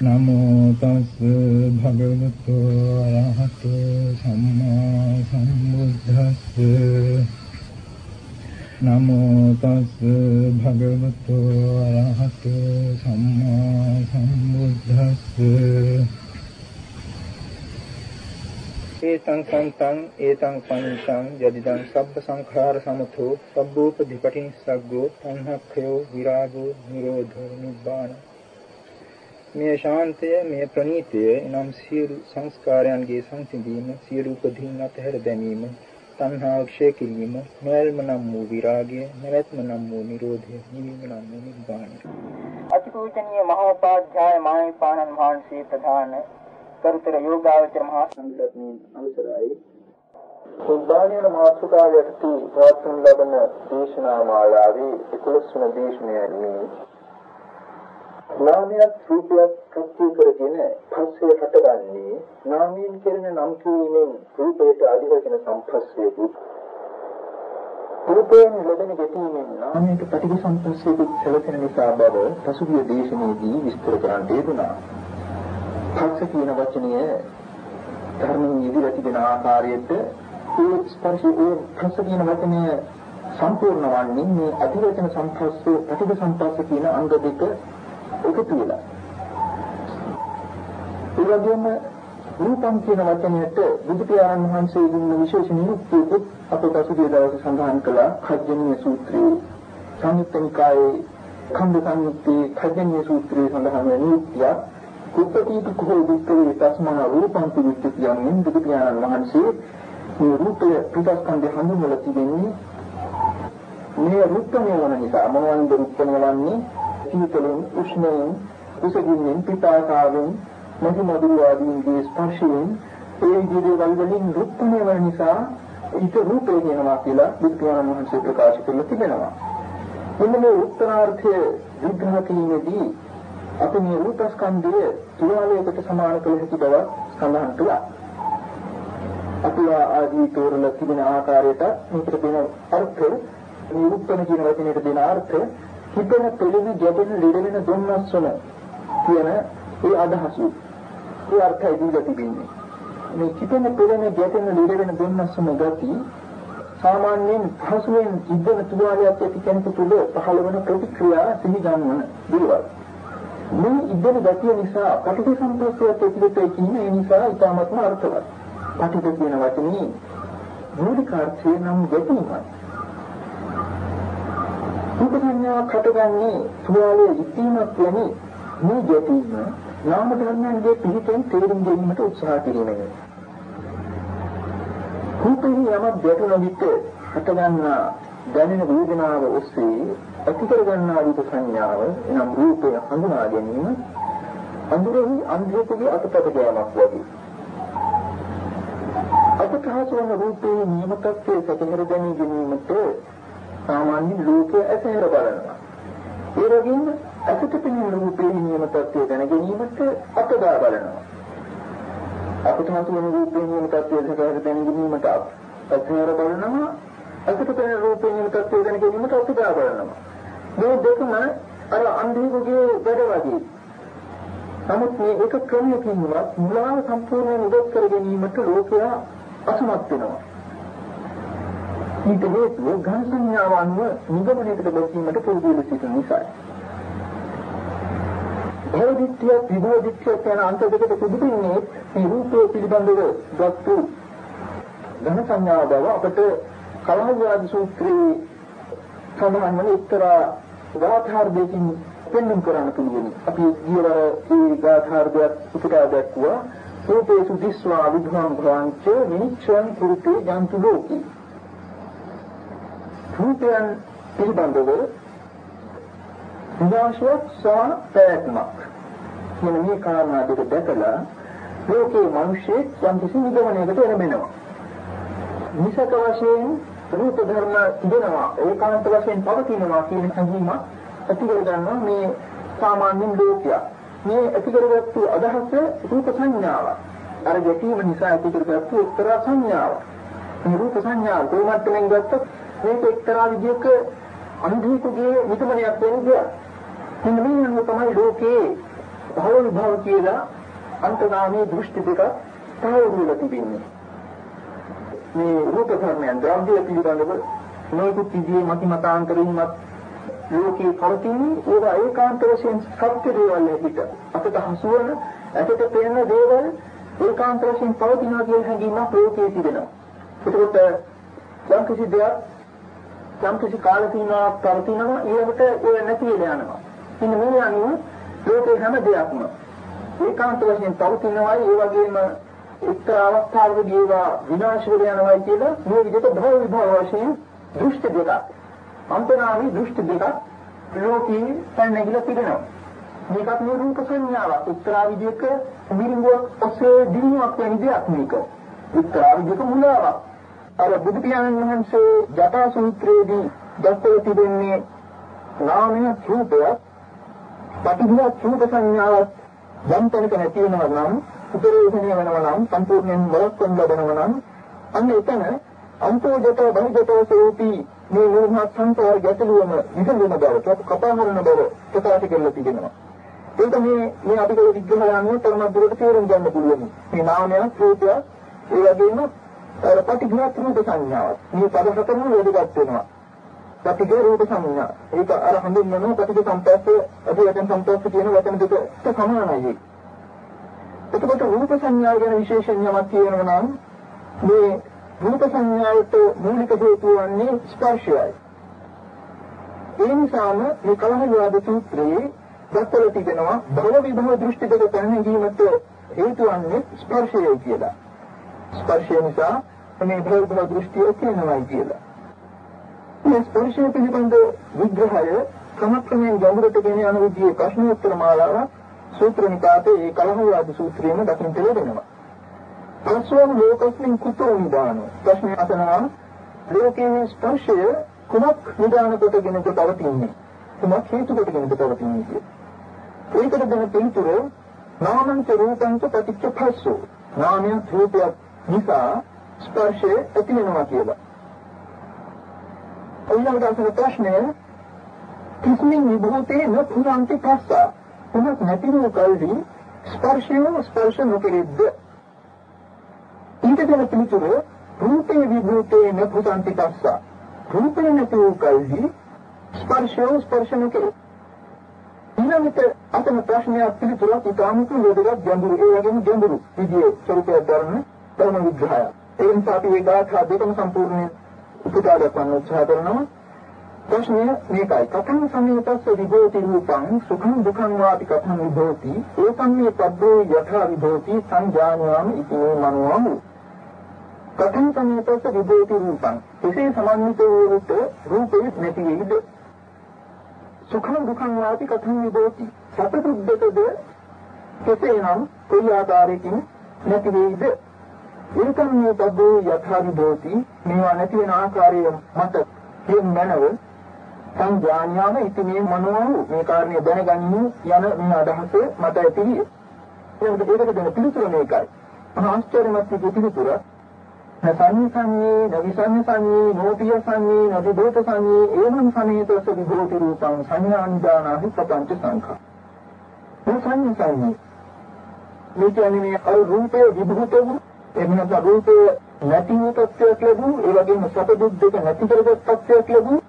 නමෝ තස් භගවතු අරහතෝ සම්මා සම්බුද්දස්ස නමෝ තස් භගවතු අරහතෝ සම්මා සම්බුද්දස්ස ඒතං සන්තං ඒතං පංචං යදිදං සබ්බ සංඛාර සමතෝ සබ්බෝපදීපටින් සග්ගෝ සංහක්ඛයෝ විරාගෝ නිරෝධෝ නිබ්බාන මේ ශාන්තය මේ ප්‍රණීතය එනම් සියලු සංස්කාරයන්ගේ සංසිඳීම සියලු උපදීන් අතහැර දැමීම තණ්හාව ක්ෂය කිරීම නොයල්ම නම් වූ විරාගය නැවැත්ම නම් වූ නිරෝධය නිවීම නම් වූ නිබ්බානය අතිපූජනීය මහෝපාධ්‍යාය මාහිපාණන් වහන්සේ ප්‍රධාන කරුතර යෝගාවචර මහා සංඝරත්නයන් අවසරයි. සුද්ධානියන මාතෘකාවට පවත්වන ලබන දේශනා මාලාවේ 11 වන දේශනයයි නාමයක් රූපයක් ප්‍රත්‍ය කරගෙන පස්සේ හටගන්නේ නාමයෙන් කෙරෙන නම් කීමෙන් රූපයට අධිවචන සම්පස්සේ රූපයෙන් ලැබෙන ගැටීමෙන් නාමයට ප්‍රතිග සම්පස්සේ සැලසෙන නිසා බව පසුගිය දේශනාවේදී විස්තර කරන්න යෙදුනා. පස්ස කියන වචනය ධර්මයෙන් ඉදිරියට තිබෙන ආකාරයට ඒ ස්පර්ශයේ පස්ස කියන වචනය සම්පූර්ණ වන්නේ මේ අධිවචන සම්පස්සේ ප්‍රතිග සම්පස්සේ කියන අංග දෙක එකතු වෙලා. ඒ වගේම රූපම් කියන වචනයට බුදු පියාණන් වහන්සේ දුන්න විශේෂ නිරුක්තියකුත් අප පසුගිය දවසේ සඳහන් කළා. කජ්ජනීය සූත්‍රයේ. සංයුත්තනිකායේ ඛණ්ඩ සංයුත්තේ කජ්ජනීය සූත්‍රයේ සඳහන් වෙන නිරුක්තිය කුප්පටීති කෝ විස්තරේ තස්මා රූපම් පිළිච්ච කියන්නේ බුදු පියාණන් වහන්සේ මේ රූපය පිටස්කන්ධය හඳුන්වලා තිබෙන්නේ. මේ රූපණය වන නිසා මොනවද රූපණය වන්නේ? සීතලෙන් උෂ්ණයෙන් කුසගින්නෙන් පිටාකාරයෙන් මధు මధుර ආදීන්ගේ ස්පර්ශයෙන් ඒ විදිහේ වලින් රුප්පණය වන නිසා ඊට රූපේ කියනවා කියලා බුදුරජාණන් වහන්සේ ප්‍රකාශ කරලා තිබෙනවා. මෙන්න මේ උත්තරාර්ථය විග්‍රහ කිරීමේදී අපි මේ රූපස්කන්ධය තුවාලයකට සමාන කළ හැකි බව සඳහන් කළා. අපි ආදී තෝරලා තිබෙන ආකාරයට මේකට දෙන අර්ථ මේ උත්තරන කියන වචනයට දෙන අර්ථ හිතන පෙළෙන ගැටෙන ලිරෙන දුන්නස් වන කියන ඒ අදහස ඒ අර්ථය දීලා තිබෙන්නේ. මේ හිතන පෙළෙන ගැටෙන ලිරෙන දුන්නස් වන ගති සාමාන්‍යයෙන් පහසුවෙන් ඉද්දන තුවාලයක් ඇති කෙනෙකු තුළ පහළ වන ප්‍රතික්‍රියා සිහි ගන්නවන දේවල් මේ ඉද්දන ගතිය නිසා පටිඝ සම්ප්‍රස්තයත් එක්කේ කියන ඒ නිසා ඊටමත්ම අර්ථවත්. පටිඝ කියන වචනේ මූලික අර්ථය නම් ගැටීමයි. රූප සංඥාවක් හටගන්නේ තුවාලයේ ඉතිමත් වෙනි මේ ගැටීම නාම ධර්මයන්ගේ පිහිටෙන් තේරුම් ගැනීමට උත්සාහ කිරීමයි. රූපේ යමක් ගැටුණ විට හටගන්නා දැනෙන වේදනාව ඔස්සේ ඇති කරගන්නා රූප සංඥාව එනම් රූපය හඳුනා ගැනීම අඳුරෙහි අන්ධයෙකුගේ අතපත ගෑමක් වගේ. අපට හසුවන රූපේ නියමකත්වයේ සැකහෙර ගැනීමට සාමාන්‍ය ලෝකයේ ඇසහැර බලනවා. ඒ වගේම ඇසට පෙනෙන රූපේ නියම තත්ත්වය දැන ගැනීමට අතදා බලනවා. අපිට හසුවන රූපේ නියම තත්ත්වය දැක දැන ගැනීමට ඇසහැර බලනවා. ඇසට පෙනෙන රූපේ නියම තත්ත්වය දැන ගැනීමට අතදා බලනවා. මේ දෙකම අර අන්ධයෙකුගේ වැඩ වගේ. නමුත් මේ එක ක්‍රමයකින්වත් මුලාව සම්පූර්ණයෙන් උදව් කර ගැනීමට ලෝකයා අසමත් වෙනවා. ඊට හේතුව ඝන සංඥාව අනුව නිගමනයකට බැසීමට පුරුදු සිටින නිසායි. භෞතිත්‍ය විභෞතිත්‍ය යන අන්ත දෙකට පුදුපින්නේ මේ රූපයේ පිළිබඳව දක්තු ඝන සංඥාව බව අපට කලහවාද සූත්‍රයේ සඳහන් වන එක්තරා ගාථාර්ධයකින් පෙන්වන්න කරන්න පුළුවන්. අපි ගියවර ඒ ගාථාර්ධයක් උපුටා දැක්වුවා. රූපේසු දිස්වා විධාම් භවංච විනිච්ඡං කුරුතේ ජන්තු ලෝකේ රූපයන් පිළිබඳව විනාශයක් සහ පැවැත්මක් මෙන්න මේ කාරණා දෙක දැකලා ලෝකේ මිනිස්සේ යම් කිසි නිගමනයකට එළඹෙනවා. නිසක වශයෙන් රූප ධර්ම තිබෙනවා ඒකාන්ත වශයෙන් පවතිනවා කියන හැඟීම ඇති කර ගන්නවා මේ සාමාන්‍ය ලෝකයා. මේ ඇති කරගත්තු අදහස රූප සංඥාව. අර ගැටීම නිසා ඇති කරගත්තු එක්තරා සංඥාවක්. මේ රූප සංඥාව කොහොමද ගත්තොත් මේක එක්තරා විදිහක අන්ධයෙකුගේ නිගමනයක් වෙන්නේ. මෙන්න මේ තමයි ලෝකේ භව විභව කියලා අන්තගාමී දෘෂ්ටි දෙක තවදුරට තිබෙන්නේ. මේ රූප ධර්මයන් ද්‍රව්‍ය පිළිබඳව නොයෙකුත් විදිහේ මති මතාන්තරින්මත් ලෝකේ පවතින ඒවා ඒකාන්ත වශයෙන් සත්‍ය දේවල් පිට අපිට හසුවන ඇටට පේන දේවල් ඒකාන්ත වශයෙන් පවතිනවා කියන හැඟීමක් ලෝකයේ තිබෙනවා. ඒකට යම් කිසි දෙයක් යම් කිසි කාල සීමාවක් පවතිනවා ඊළඟට ඒ නැති වෙලා යනවා. ඉතින් මේ අනුව ලෝකේ හැම දෙයක්ම. ඒකාන්ත වශයෙන් පවතිනවායි ඒ වගේම එක්තරා අවස්ථාවකදී ඒවා විනාශ වෙලා යනවායි කියලා මේ විදිහට භව විභව වශයෙන් දෘෂ්ටි දෙකක්. අන්තනාමි දෘෂ්ටි දෙකක් ලෝකී පැනගිලා තිබෙනවා. මේකත් මේ රූප සංඥාවක්. එක්තරා විදිහක මිරිඟුවක් ඔස්සේ දිනුවක් වෙන දෙයක් මේක. එක්තරා විදිහක මුලාවක්. අර බුදු පියාණන් වහන්සේ ජටා සූත්‍රයේදී දැක්වෙ තිබෙන්නේ නාමය රූපයක් පටිඝ රූප සංඥාවක් යම් තැනක නැති වෙනවා නම් උපරේෂණය වෙනවා නම් සම්පූර්ණයෙන් වළක්වන්න ලැබෙනවා නම් අන්න එතන අන්තෝජත බහිජත සෝපි මේ මූලමත් සංකාර ගැටලුවම විසඳන බව කපාහරන බව ප්‍රකාශ කරලා තිබෙනවා. ඒක මේ මේ අපි කල විග්‍රහ යන්නේ තරම දුරට තේරුම් ගන්න පුළුවන්. මේ නාමයක් රූපයක් ඒ වගේම පටිඝාත රූප සංඥාවක්. මේ පද හතරම වැදගත් වෙනවා. පටිඝ රූප සංඥා. ඒක අර හඳුන්වන පටිඝ සම්පස්ස අපි වචන සම්පස්ස කියන වචන දෙකට සමානයි. එතකොට රූප සංඥාව ගැන විශේෂයෙන් යමක් කියනවා නම් මේ රූප සංඥාවට මූලික හේතුව වන්නේ ස්පර්ශයයි. ඒ නිසාම මේ කලහයවාද සූත්‍රයේ දක්වලා තිබෙනවා භව විභව දෘෂ්ටි දෙක පැනගීමට හේතු වන්නේ ස්පර්ශයයි කියලා. ස්පර්ශය නිසා මේ භව විභව දෘෂ්ටිය තියෙනවායි කියලා. මේ ස්පර්ශය පිළිබඳ විග්‍රහය ක්‍රමක්‍රමයෙන් ගැඹුරට ගෙන යන විදිහේ ප්‍රශ්නෝත්තර මාලාවක් සූත්‍ර නිපාතේ ඒ කලහවාද සූත්‍රයේම දකින්න ලැබෙනවා. පස්වම ලෝකස්මින් කුතෝ නිදාන ප්‍රශ්න අසනවා ලෝකයේ ස්පර්ශය කුමක් නිදාන කොටගෙන පවතින්නේ කුමක් හේතු කොටගෙන පවතින්නේ ඒකට දෙන පිළිතුර නාමංච රූපංච පටිච්ච පස්සෝ නාමය රූපයක් නිසා ස්පර්ශය ඇති වෙනවා කියලා. ඊළඟට අසන ප්‍රශ්නය කිස්මින් විභූතේ න පුරාන්ති පස්සා. කොහොමද නැති වූ කල්හි ස්පර්ශය ස්පර්ශ නොකෙරෙද්ද? ඊට දෙන පිළිතුර රූපේ විභූතේ න පුරාන්ති පස්සා. රූපේ නැති වූ කල්හි ස්පර්ශය ස්පර්ශ නොකෙරෙද්ද ඊළඟට අතන ප්‍රශ්නයක් පිළිතුරක් ඉතාමත් වැදගත් ගැඹුරු. ඒ වගේම ගැඹුරු විදියේ ස්වරූපයක් දරන ධර්ම විග්‍රහය. ඒ නිසා අපි ඒ ගාථා දෙකම සම්පූර්ණයෙන් උපුටා දක්වන්න උත්සාහ කරනවා. ප්‍රශ්නය මේකයි. කතං සමේතස්ස විභෝති රූපං සුඛං දුඛං වාපි කතං විභෝති ඒකම් මේ පබ්බේ යථා විභෝති සංජානයාමි ඉති මනෝමු. කතං සමේතස්ස විභෝති රූපං එසේ සමන්විත වූ රූපේ නැති වේද සුඛං දුඛං වාපි කතං විභෝති සතදුද්දකද කෙසේනම් කොයි ආකාරයකින් නැති වේද ඒකම මේ බබ්බේ යථාභූති මේවා නැති වෙන ආකාරය මත කියන මනව සංඥාඥාන ඉතිමේ මනෝ මේ කාරණේ දැනගන්න යන මේ අදහස මත ඇතිවිය. ඒකට ඒකට දෙන පිළිතුර මේකයි. ආශ්චර්යමත් පිළිතුර නසංසන්නේ නවිසංසන්නේ නෝපිය සංන්නේ නදිදෝත සංන්නේ ඒවං සමේතස විභූති රූපං සංඥානිදානාහි ප්‍රපංච සංඛා. මේ සංඥාන්නේ මේ කියන්නේ මේ අර රූපේ විභූත වූ එහෙම නැත්නම් රූපේ නැති වූ තත්ත්වයක් ලැබුණු ඒ වගේම සැප දුක් දෙක නැති කරගත් තත්ත්වයක් ලැබුණු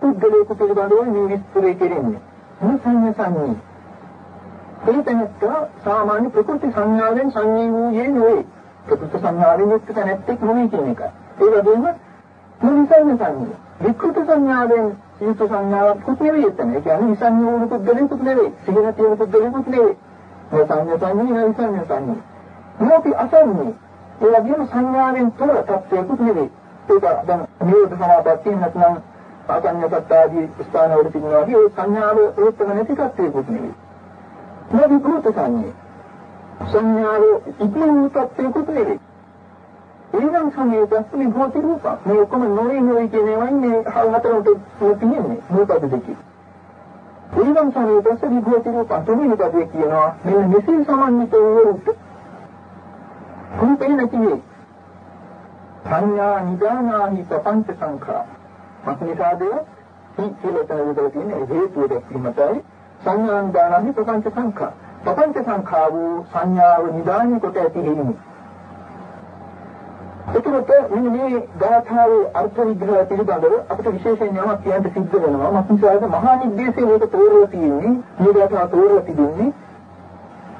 පුද්ගලයෙකු පිළිබඳව මේ විස්තරය කෙරෙන්නේ. මේ සංඥා සංඥා. ඒ තැනත්ත සාමාන්‍ය ප්‍රකෘති සංඥාවෙන් සංඥා වූයේ නෙවෙයි. ප්‍රකෘති සංඥාවෙන් යුක්ත තැනැත්තෙක් නෙවෙයි කියන එක. ඒ වගේම මුලිසංඥ සංඥා. විකෘති සංඥාවෙන් යුක්ත සංඥාවක් කුත් නෙවෙයි එතන. ඒ කියන්නේ විසංඥා වූ පුද්ගලයෙකුත් නෙවෙයි. සිහින තියෙන පුද්ගලයෙකුත් නෙවෙයි. මේ සංඥා සංඥා විසංඥා සංඥා. මොකි අසන්නේ ඒ වගේම සංඥාවෙන් තොර තත්ත්වයකුත් නෙවෙයි. ඒක දැන් නිරෝධ සමාපatti නැත්නම් ආසඤ්ඤපත්ත ආදී ස්ථානවල තිබුණා වගේ ඒ සංඥාව ඒකම නැති තත්ත්වයකුත් නෙවෙයි. නවිකෘත සංඥේ. සංඥාව ඉක්මනින් තත්ත්වයකට නෙවෙයි. ඊළඟ සංයෝගස් විභූති රූප. මේ ඔක්කොම නොවේ නොවේ කියන ඒවායින් මේ හතරට තියෙන්නේ මොකද දෙකේ. ඊළඟ සංයෝගස් විභූති රූප තුනේ පදේ කියනවා මෙන්න මෙසේ සමන්විත වූ රූප. රූපේ නැතිවේ. සංඥා නිදානාහි ප්‍රපංච සංඛා. මක්නිසාද හි කියලා තනදලා තියෙන හේතුව දැක්වීමටයි සංඥා නිදානාහි ප්‍රපංච සංඛා. ප්‍රපංච සංඛා වූ සංඥාව නිදානි කොට ඇති හේතුව. එතකොට මෙන්න මේ ගාථාවේ අර්ථ විග්‍රහය පිළිබඳව අපිට විශේෂයෙන් යමක් කියන්න සිද්ධ වෙනවා. මක්නිසාද මහා නිද්දේශයේ මේක තෝරලා තියෙන්නේ. මේ ගාථා තෝරලා තිබෙන්නේ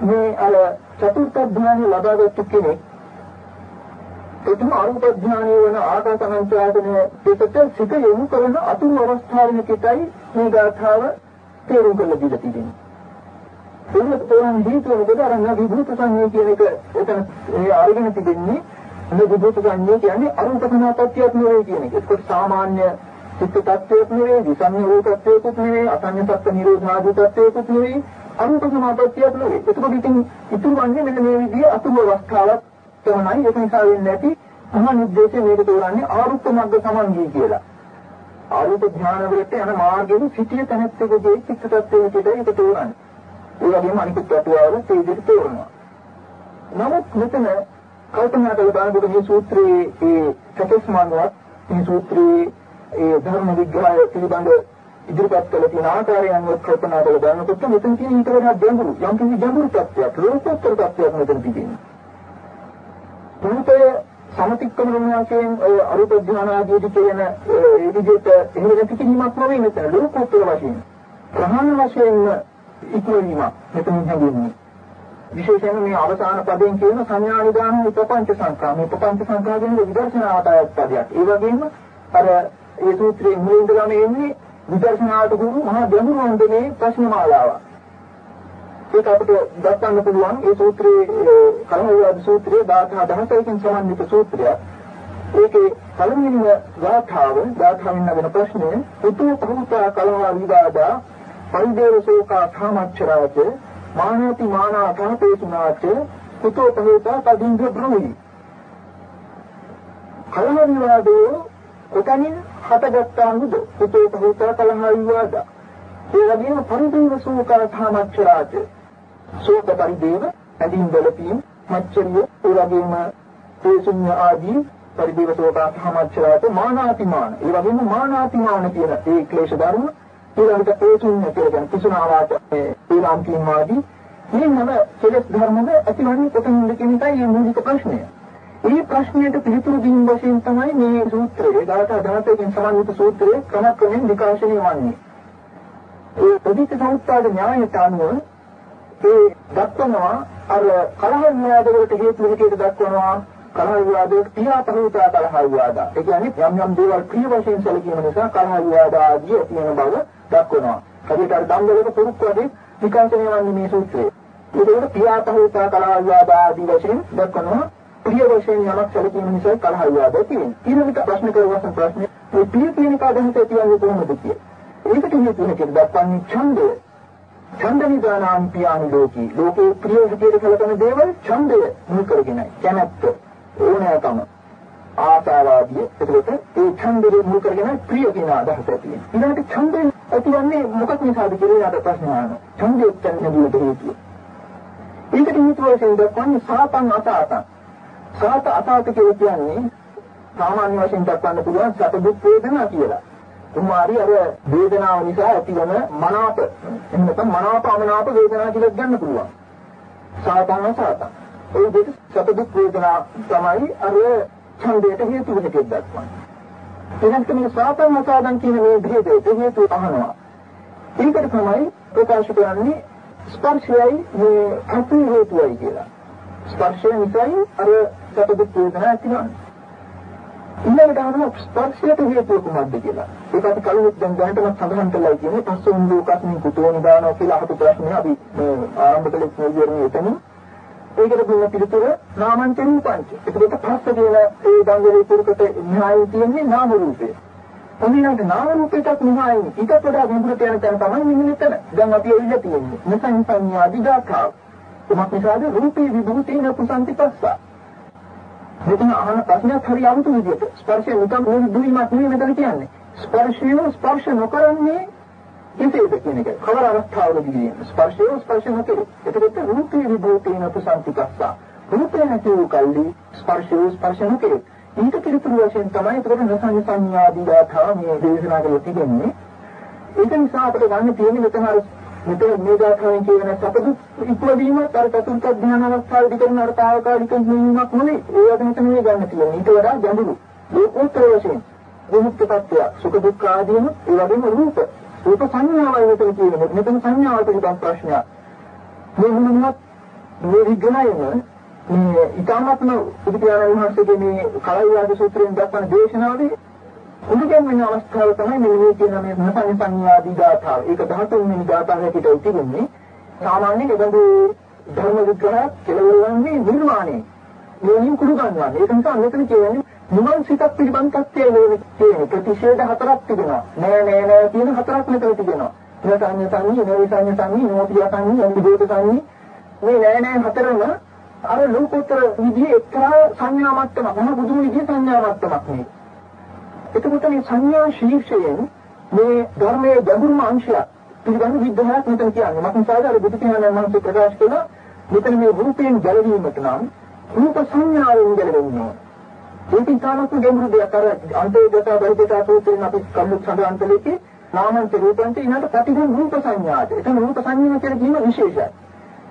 මේ අර චතුර්ථ ධ්‍යාන ලබාගත්තු කෙනෙක් ප්‍රථම අරූප ධ්‍යානය වෙන ආකාසනංචායතනයේ පිටත සිත යොමු කරන අතුරු අවස්ථාවෙන කිතයි මේ ගාථාව තේරුම් කරලා දීලා තියෙන්නේ. ඒක තෝරන හේතුව මොකද අර විභූත සංඥා කියන එක එතන ඒ අරගෙන තිබෙන්නේ මේ විභූත සංඥා කියන්නේ අරූප සමාපත්තියක් නෙවෙයි කියන එක. ඒක සාමාන්‍ය චිත්ත tattවයක් නෙවෙයි, විසංය රූප tattවයක්ත් නෙවෙයි, අසංය සත්ත්ව නිරෝධාදී tattවයක්ත් නෙවෙයි, අරූප සමාපත්තියක් නෙවෙයි. ඒකකොට ඉතින් ඉතුරු වන්නේ මෙන්න මේ විදිහේ අතුරු අවස්ථාවක් තමයි. ඒක නිසා වෙන්නේ නැති මහා නිද්දේශය මේක තෝරන්නේ ආරුප්ප මග්ග සමන්ගී කියලා. ආරුප ධ්‍යාන වලට යන මාර්ගෙම සිටිය තැනැත්තෙකුගේ චිත්ත tattවයේ විදිහට ඒක තෝරන්නේ. ඒ වගේම අනිකුත් අටුවාවල ඒ විදිහට තෝරනවා. නමුත් මෙතන කල්පනා කරලා බලනකොට මේ සූත්‍රයේ ඒ සකස්මානවත් මේ සූත්‍රයේ ඒ ධර්ම විග්‍රහය පිළිබඳ ඉදිරිපත් කළ තියෙන ආකාරය අනුව කල්පනා කරලා බලනකොට මෙතන තියෙන ඊට වඩා ගැඹුරු යම් කිසි ගැඹුරු තත්ත්වයක් ලෝකෝත්තර තත්ත්වයක් මෙතන තිබෙනවා. පුරුතය සමතික්‍රම රමණයෙන් ඔය අරුප ධ්‍යාන ආදී කියන ඒ විදිහට එහෙම නැති කිරීමක් නෙවෙයි මෙතන ලෝකෝත්තර වශයෙන්. ප්‍රහාණ වශයෙන් ඉක්මවීම මෙතන හැදෙන්නේ. විශේෂයෙන්ම මේ අවසාන පදයෙන් කියන සංඥා නිදාන උපපංච සංඛා මේ උපපංච සංඛා කියන්නේ විදර්ශනාවට අයත් පදයක්. ඒ වගේම අර ඒ සූත්‍රයේ මුලින් ඉඳලාම එන්නේ විදර්ශනාවට ගුරු මහා ගැඹුරු වන්දනේ ප්‍රශ්න මාලාවක්. ඒක අපිට දක්වන්න පුළුවන් ඒ සූත්‍රයේ කර්මවිවාද සූත්‍රයේ 18000කින් සමන්විත සූත්‍රයක්. ඒකේ පළවෙනිම ගාථාව ගාථාවෙන් නගන ප්‍රශ්නේ උතු පුරුතා කලවා විවාදා පරිදේවසෝකා කාමච්චරාච මානෝති මානා කනපේසුනාච කුතෝ පහේතා තදින්ද බ්‍රහ්මී කලහ විවාදෝ කොතනින් හටගත්තානුද කුතෝ පහේතා කලහ විවාදා. ඒ වගේම පරිදේව සෝකා කාමච්චරාච ශෝක පරිදේව ඇදින් බලපීම් මච්චරිය ඒ වගේම තේසුඤ්ඤ ආදී පරිදේව ශෝක සමච්චරාත මානාතිමාන. ඒ වගේම මානාතිමාන කියන ඒ ක්ලේශ ධර්ම ඊළඟට තේසුඤ්ඤ කියලා කියන කිසුනාවාට ඊළාම් කීම් ආදී මේ නම කෙලස් ධර්මද ඇතිවන්නේ කොතනින්ද කියන එකයි මේ මූලික ප්‍රශ්නය. මේ ප්‍රශ්නයට පිළිතුරු දීම වශයෙන් තමයි මේ සූත්‍රයේ දාත දාතයෙන් සමන්විත සූත්‍රයේ ක්‍රමක්‍රමයෙන් විකාශනය වන්නේ. ඒ ප්‍රතිච සමුත්පාද න්‍යායට අනුව ඒ දක්වනවා අර කලහ විවාදවලට හේතු විදිහට දක්වනවා කලහ විවාදවලට පියාපහුතා කලහ විවාද. ඒ කියන්නේ යම් යම් දේවල් ප්‍රිය වශයෙන් සැලකීම නිසා කලහ විවාද ආදී තියෙන බව දක්වනවා. හරියට අර දම්බලක පුරුක් වගේ විකාශනය වන්නේ මේ සූත්‍රයේ. ඒකට පියාපහුතා කලහ විවාද ආදී වශයෙන් දක්වනවා. ප්‍රිය වශයෙන් යමක් සැලකීම නිසා කලහ විවාද තියෙනවා. ඊළඟට ප්‍රශ්න කරුවාසන් ප්‍රශ්නේ මේ ප්‍රිය කියන කාදහත කියන්නේ කොහොමද කියලා. ඒකට හේතු හැටියට දක්වන්නේ ඡන්දය. ඡන්ද නිදානාන් පියානි ලෝකී. ලෝකේ ප්‍රිය විදියට කලකන දේවල් ඡන්දය මුල් කරගෙනයි. කැමැත්ත ඕනෑකම ආසාවාදී එතකොට ඒ ඡන්දේ මුල් කරගෙන ප්‍රිය කියන අදහස ඇති වෙනවා. ඊළඟට ඡන්දේ ඇතිවන්නේ මොකක් නිසාද කියලා යට ප්‍රශ්න අහනවා. ඡන්දේ උත්තරන දෙන්න හේතුව? ඒකට හේතුව වශයෙන් දක්වන්නේ සාතං අසාතං සාත අසාත කියන්නේ සාමාන්‍ය වශයෙන් දක්වන්න පුළුවන් සත දුක් වේදනා කියලා කුමාරි අර වේදනාව නිසා ඇතිවන මනාප එහෙම නැත්නම් මනාපමනාප වේදනා කියලා ගන්න පුළුවන්. සාතන සාතන. ඒ දෙක සතදුක් වේදනා තමයි අර ඡන්දයට හේතු වෙන කෙක් දක්වන්නේ. එනන්ට මේ සාතන සාතන කියන මේ භේදයට හේතු අහනවා. ඒකට තමයි ප්‍රකාශ කරන්නේ ස්පර්ශයයි මේ අතු හේතුවයි කියලා. ස්පර්ශය නිසායි අර සතදුක් වේදනා ඇතිවන්නේ. ඊළඟට අහනවා ස්පර්ශයට හේතුව කුමක්ද කියලා. ඒක අපි කලින් දැන් දැනටම සඳහන් කළා කියන්නේ පස්වෙනි ලෝකස්මින් කුතුහල දානවා කියලා අහපු ප්‍රශ්නේ අපි ආරම්භ කළේ කියන්නේ එතන. ඒකට දුන්න පිළිතුර නාමංච රූපංච. ඒකට පස්ස කියන ඒ දංගලේ පුරුකට න්‍යායය තියෙන්නේ නාම රූපේ. ඊළඟට නාම රූපයටත් නිහායින් ඊට වඩා ගැඹුරට යන තැන තමයි මෙන්න මෙතන. දැන් අපි ඇවිල්ලා තියෙන්නේ. මෙතන සංඥාදි දාතාව. කොමක් නිසාද රූපේ විභූතින පුසන්ති පස්සා. මෙතන අහන ප්‍රශ්නයක් හරි 아무තු විදියට ස්පර්ශය නිකම් මේ දුරිමත් නෙවෙයි මෙතන කියන්නේ. ස්පර්ශය ස්පර්ශ නොකරන්නේ කෙසේද කියන එක. කවර අවස්ථාවකදී ස්පර්ශය ස්පර්ශ නොකරේ. එතකොට රූපේ විභූතින පුසන්ති පස්සා. රූපේ නැති වූ කල්ලි ස්පර්ශය ස්පර්ශ නොකරේ. ඊට පිළිතුරු වශයෙන් තමයි ඒකට නසං සංඥාදී ගාථා මේ දේශනා කරලා තිබෙන්නේ. ඒක නිසා අපිට ගන්න තියෙන්නේ මෙතන අර මෙතන මේ ගාථාවෙන් කියන සපදු ඉක්වීමත් අර චතුර්ථ ධ්‍යාන අවස්ථාවේදී කරන අර తాවකාලික නිවීමක් නෙවෙයි. ඒකට මෙතන මේ ගන්න තියෙන්නේ. ඊට වඩා ගැඹුරු. ලෝකෝත්තර වශයෙන් විමුක්ත tattya සුඛ දුක්ඛ ආදීන ඒ වගේම රූප රූප සංඥාවයි මෙතන කියන්නේ. මෙතන සංඥාවට තිබෙන ප්‍රශ්නයක්. මේ මොනවත් මේ විග්‍රහයම මේ ඊටාත්ම බුදුපියාණන් වහන්සේගේ මේ කලයිවාද සූත්‍රයෙන් දක්වන දේශනාවේ උදුගෙන් වෙන අවස්ථාව තමයි මේ කියන මේ මනසන් සංඥාදී ගාථාව. ඒක 13 වෙනි ගාථාව හැටියට උතින්නේ. සාමාන්‍යයෙන් ඒබඳු ධර්ම විග්‍රහ කෙලවරන්නේ නිර්මාණය. මේනින් කුඩු ගන්නවා. ඒක නිසා මෙතන කියන්නේ නිවන් සිතක් පිළිබඳ තත්ත්වය නේ කියන්නේ ප්‍රතිශේධ හතරක් තිබෙනවා. නෑ නෑ නෑ කියන හතරක් මෙතන තිබෙනවා. නසඤ්ඤ සංඤ්ඤ, නෝවිසඤ්ඤ සංඤ්ඤ, නෝපිය සංඤ්ඤ, අනිදෝත සංඤ්ඤ. මේ නෑ නෑ හතරම අර ලෝකෝත්තර විදිහේ එක්තරා සංඥා මට්ටමක් මොන බුදුන් විදිහේ සංඥා මට්ටමක් නේ. එතකොට මේ සංඥා ශීර්ෂයෙන් මේ ධර්මයේ ගැඹුරුම අංශය පිළිබඳ විග්‍රහයක් මෙතන කියන්නේ. මම සාදා අර බුදු පියාණන් වහන්සේ ප්‍රකාශ කළ මෙතන මේ රූපයෙන් ගැලවීමට නම් රූප සංඥාවෙන් ගැලවෙන්න ඕන. ඒක ඉතාමත් ගැඹුරු දෙයක්. අර අන්තේගත බරිදතා සූත්‍රයෙන් අපි කල්ලු සඳහන් කළේ නාමන්ත රූපන්ත ඊනට ප්‍රතිගුණ රූප සංඥාද. එතන රූප සංඥා කියලා කියන විශේෂයි.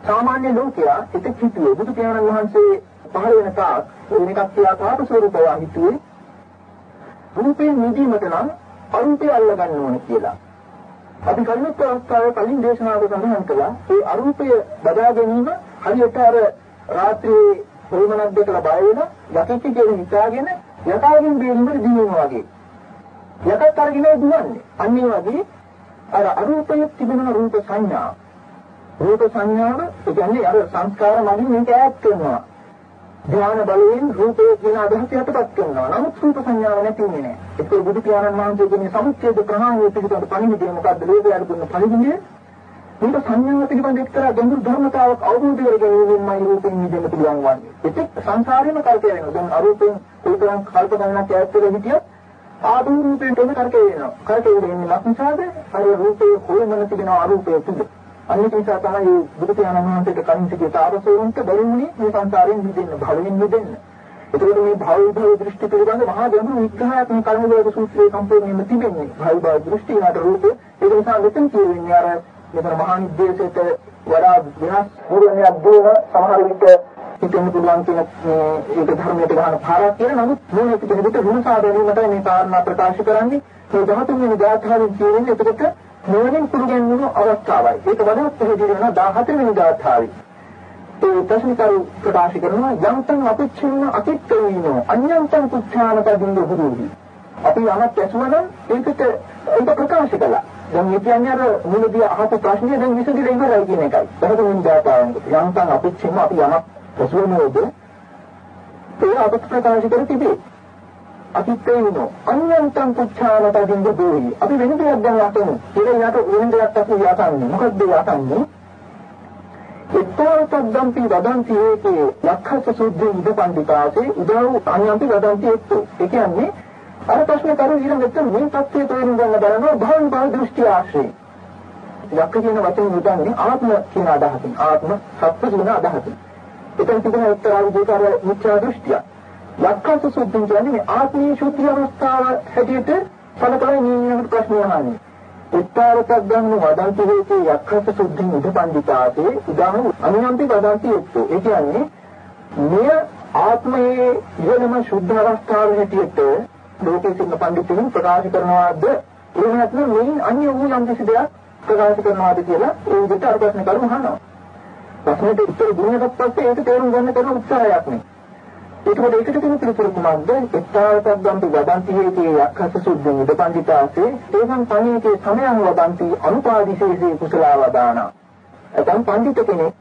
සාමාන්‍ය ලෝකයා එක හිතුවේ බුදු පියාණන් වහන්සේ පහළ වෙන තාක් මේකක් කියලා තාප ස්වරූපව හිතුවේ රූපයෙන් නිදීමට නම් අරූපය අල්ල ගන්න ඕනේ කියලා. අපි කලින්ත් අවස්ථාවේ කලින් දේශනාවක සඳහන් කළා ඒ අරූපය බදා ගැනීම හරියට අර රාත්‍රියේ හොයමනක් දෙකලා බය වෙන යකෙක් කියලා හිතාගෙන යකාගෙන් බේරුම්බර දිනුවා වගේ. යකත් අරගෙන දුවන්නේ. අන්න ඒ වගේ අර අරූපයේ තිබෙන රූප සංඥා රූප සංඥාව ඒ කියන්නේ අර සංස්කාර මගින් මේක ඈත් කරනවා. ධ්‍යාන බලයෙන් රූපේ කියන අදහස යටපත් කරනවා. නමුත් රූප සංඥාව නැතිවෙන්නේ නැහැ. ඒක බුදු පියාණන් වහන්සේගේ සමුච්ඡේද ප්‍රහාණය පිළිබඳ පණිවිඩය මොකද්ද? ලෝකයට දුන්න පණිවිඩය. මේක සංඥාව පිළිබඳ එක්තරා ගැඹුරු ධර්මතාවක් අවබෝධ කරගැනීමෙන්මයි රූපෙන් මිදෙන්න පුළුවන් වන්නේ. ඒක සංසාරේම කල්පය වෙනවා. දැන් අරූපෙන් කොයිතරම් කල්ප ගණනක් ඈත් වෙලා හිටියත් ආදූ රූපයෙන් තොම කරකේ වෙනවා. කරකේ වෙන්නේ නැත්නම් අර රූපේ හොයමන තිබෙන අරූපයේ තුද. අනිත් නිසා තමයි බුදු පියාණන් වහන්සේට කලින් සිටිය තාපසෝන්ට බැරිුනේ මේ සංසාරයෙන් මිදෙන්න, භවයෙන් මිදෙන්න. එතකොට මේ භව විභව දෘෂ්ටි පිළිබඳ මහා ගැඹුරු විග්‍රහයක් මේ කර්මවේද සූත්‍රයේ සම්පූර්ණයෙන්ම තිබෙන්නේ. භව විභව දෘෂ්ටි නාට රූපේ ඒක නිසා මෙතන කියන්නේ අර මෙතන මහා නිද්දේශයට වඩා වෙනස් පූර්ණයක් දෙන සමහර විට හිතෙන්න පුළුවන් කියන ඒක ධර්මයට ගන්න පාරක් කියලා නමුත් මොන පිටුපිට විමසා බැලීමට මේ කාරණා ප්‍රකාශ කරන්නේ මේ 13 වෙනි ධාතහාවෙන් කියන්නේ එතකොට නුවණින් පිළිගැන්වීම අවස්ථාවයි. ඒක වඩාත් පැහැදිලි වෙනවා 14 වෙනි ගාථාවේ. ඒ ප්‍රශ්නිකරු ප්‍රකාශ කරනවා යම්තං අපිච්ඡින්න අතිත්තේනෝ අඤ්ඤන්තං කුච්ඡානත බින්දු හුරුහි. අපි යමක් ඇසුවනම් ඒකට ඒක ප්‍රකාශ කළා. දැන් මේ කියන්නේ අර මුලදී අහපු ප්‍රශ්නේ දැන් විසඳිලා ඉවරයි කියන එකයි. බහතුන් ගාථාවෙන් යම්තං අපිච්ඡින්න අපි යමක් ඇසුවනෝද ඒ අපිට ප්‍රකාශ කර තිබේ. අතිත්තේනෝ අන්‍යන්තං පුච්ඡාන තදින්ද දෝහි අපි වෙන දෙයක් දැන් යතමු ඒක යට වෙන දෙයක් අපි යතන්නේ මොකද්ද යතන්නේ එක්තාවතද්දම්පි වදන්ති ඒකේ ලක්ඛස සුද්ධි ඉද පණ්ඩිතාසේ උදව් අන්‍යන්ති වදන්ති එක්තු ඒ කියන්නේ අර ප්‍රශ්නේ කරු ඊළඟට මේ තත්ත්වයේ තේරුම් ගන්න බලනවා භවං භව දෘෂ්ටි ආශ්‍රේ යක්ක කියන වචනේ උදාන්නේ ආත්ම කියන අදහසින්. ආත්ම සත්‍ය කියන අදහසින්. එතන තිබෙන එක්තරා විදිහට මිත්‍යා දෘෂ්ටියක්. ලක්ඛස සුද්ධිය කියන්නේ මේ ආත්මීය ශුද්ධිය අවස්ථාව හැටියට සලකලා නියමකට ප්‍රශ්න අහන්නේ. උත්තරයක් ගන්න වදන්ති හේතු යක්ඛස සුද්ධිය උපපණ්ඩිතාසේ උදාහරණ අනුන්ති වදන්ති එක්කෝ. ඒ කියන්නේ මෙය ආත්මයේ ඉහළම ශුද්ධ අවස්ථාව හැටියට ලෝකයේ සිටින පඬිතුන් ප්‍රකාශ කරනවාද එහෙම නැත්නම් මේ අන්‍ය වූ යම් කිසි දෙයක් ප්‍රකාශ කරනවාද කියලා ඒ විදිහට අර ප්‍රශ්න කරුම අහනවා. ප්‍රශ්නෙට උත්තර දුන්නට පස්සේ ඒක තේරුම් ගන්න කරන උත්සාහයක් නේ. ඒකෝට ඒකට තියෙන පිළිතුර කුමක්ද? එක්තාවතග්ගම්පි වදන්ති හේතේ යක්ඛස සුද්ධං උදපණ්ඩිතාසේ ඒකම් පණීතේ සමයං වදන්ති අනුපාදිශේෂේ කුසලවදාන. එතම් පඬිත කෙනෙක්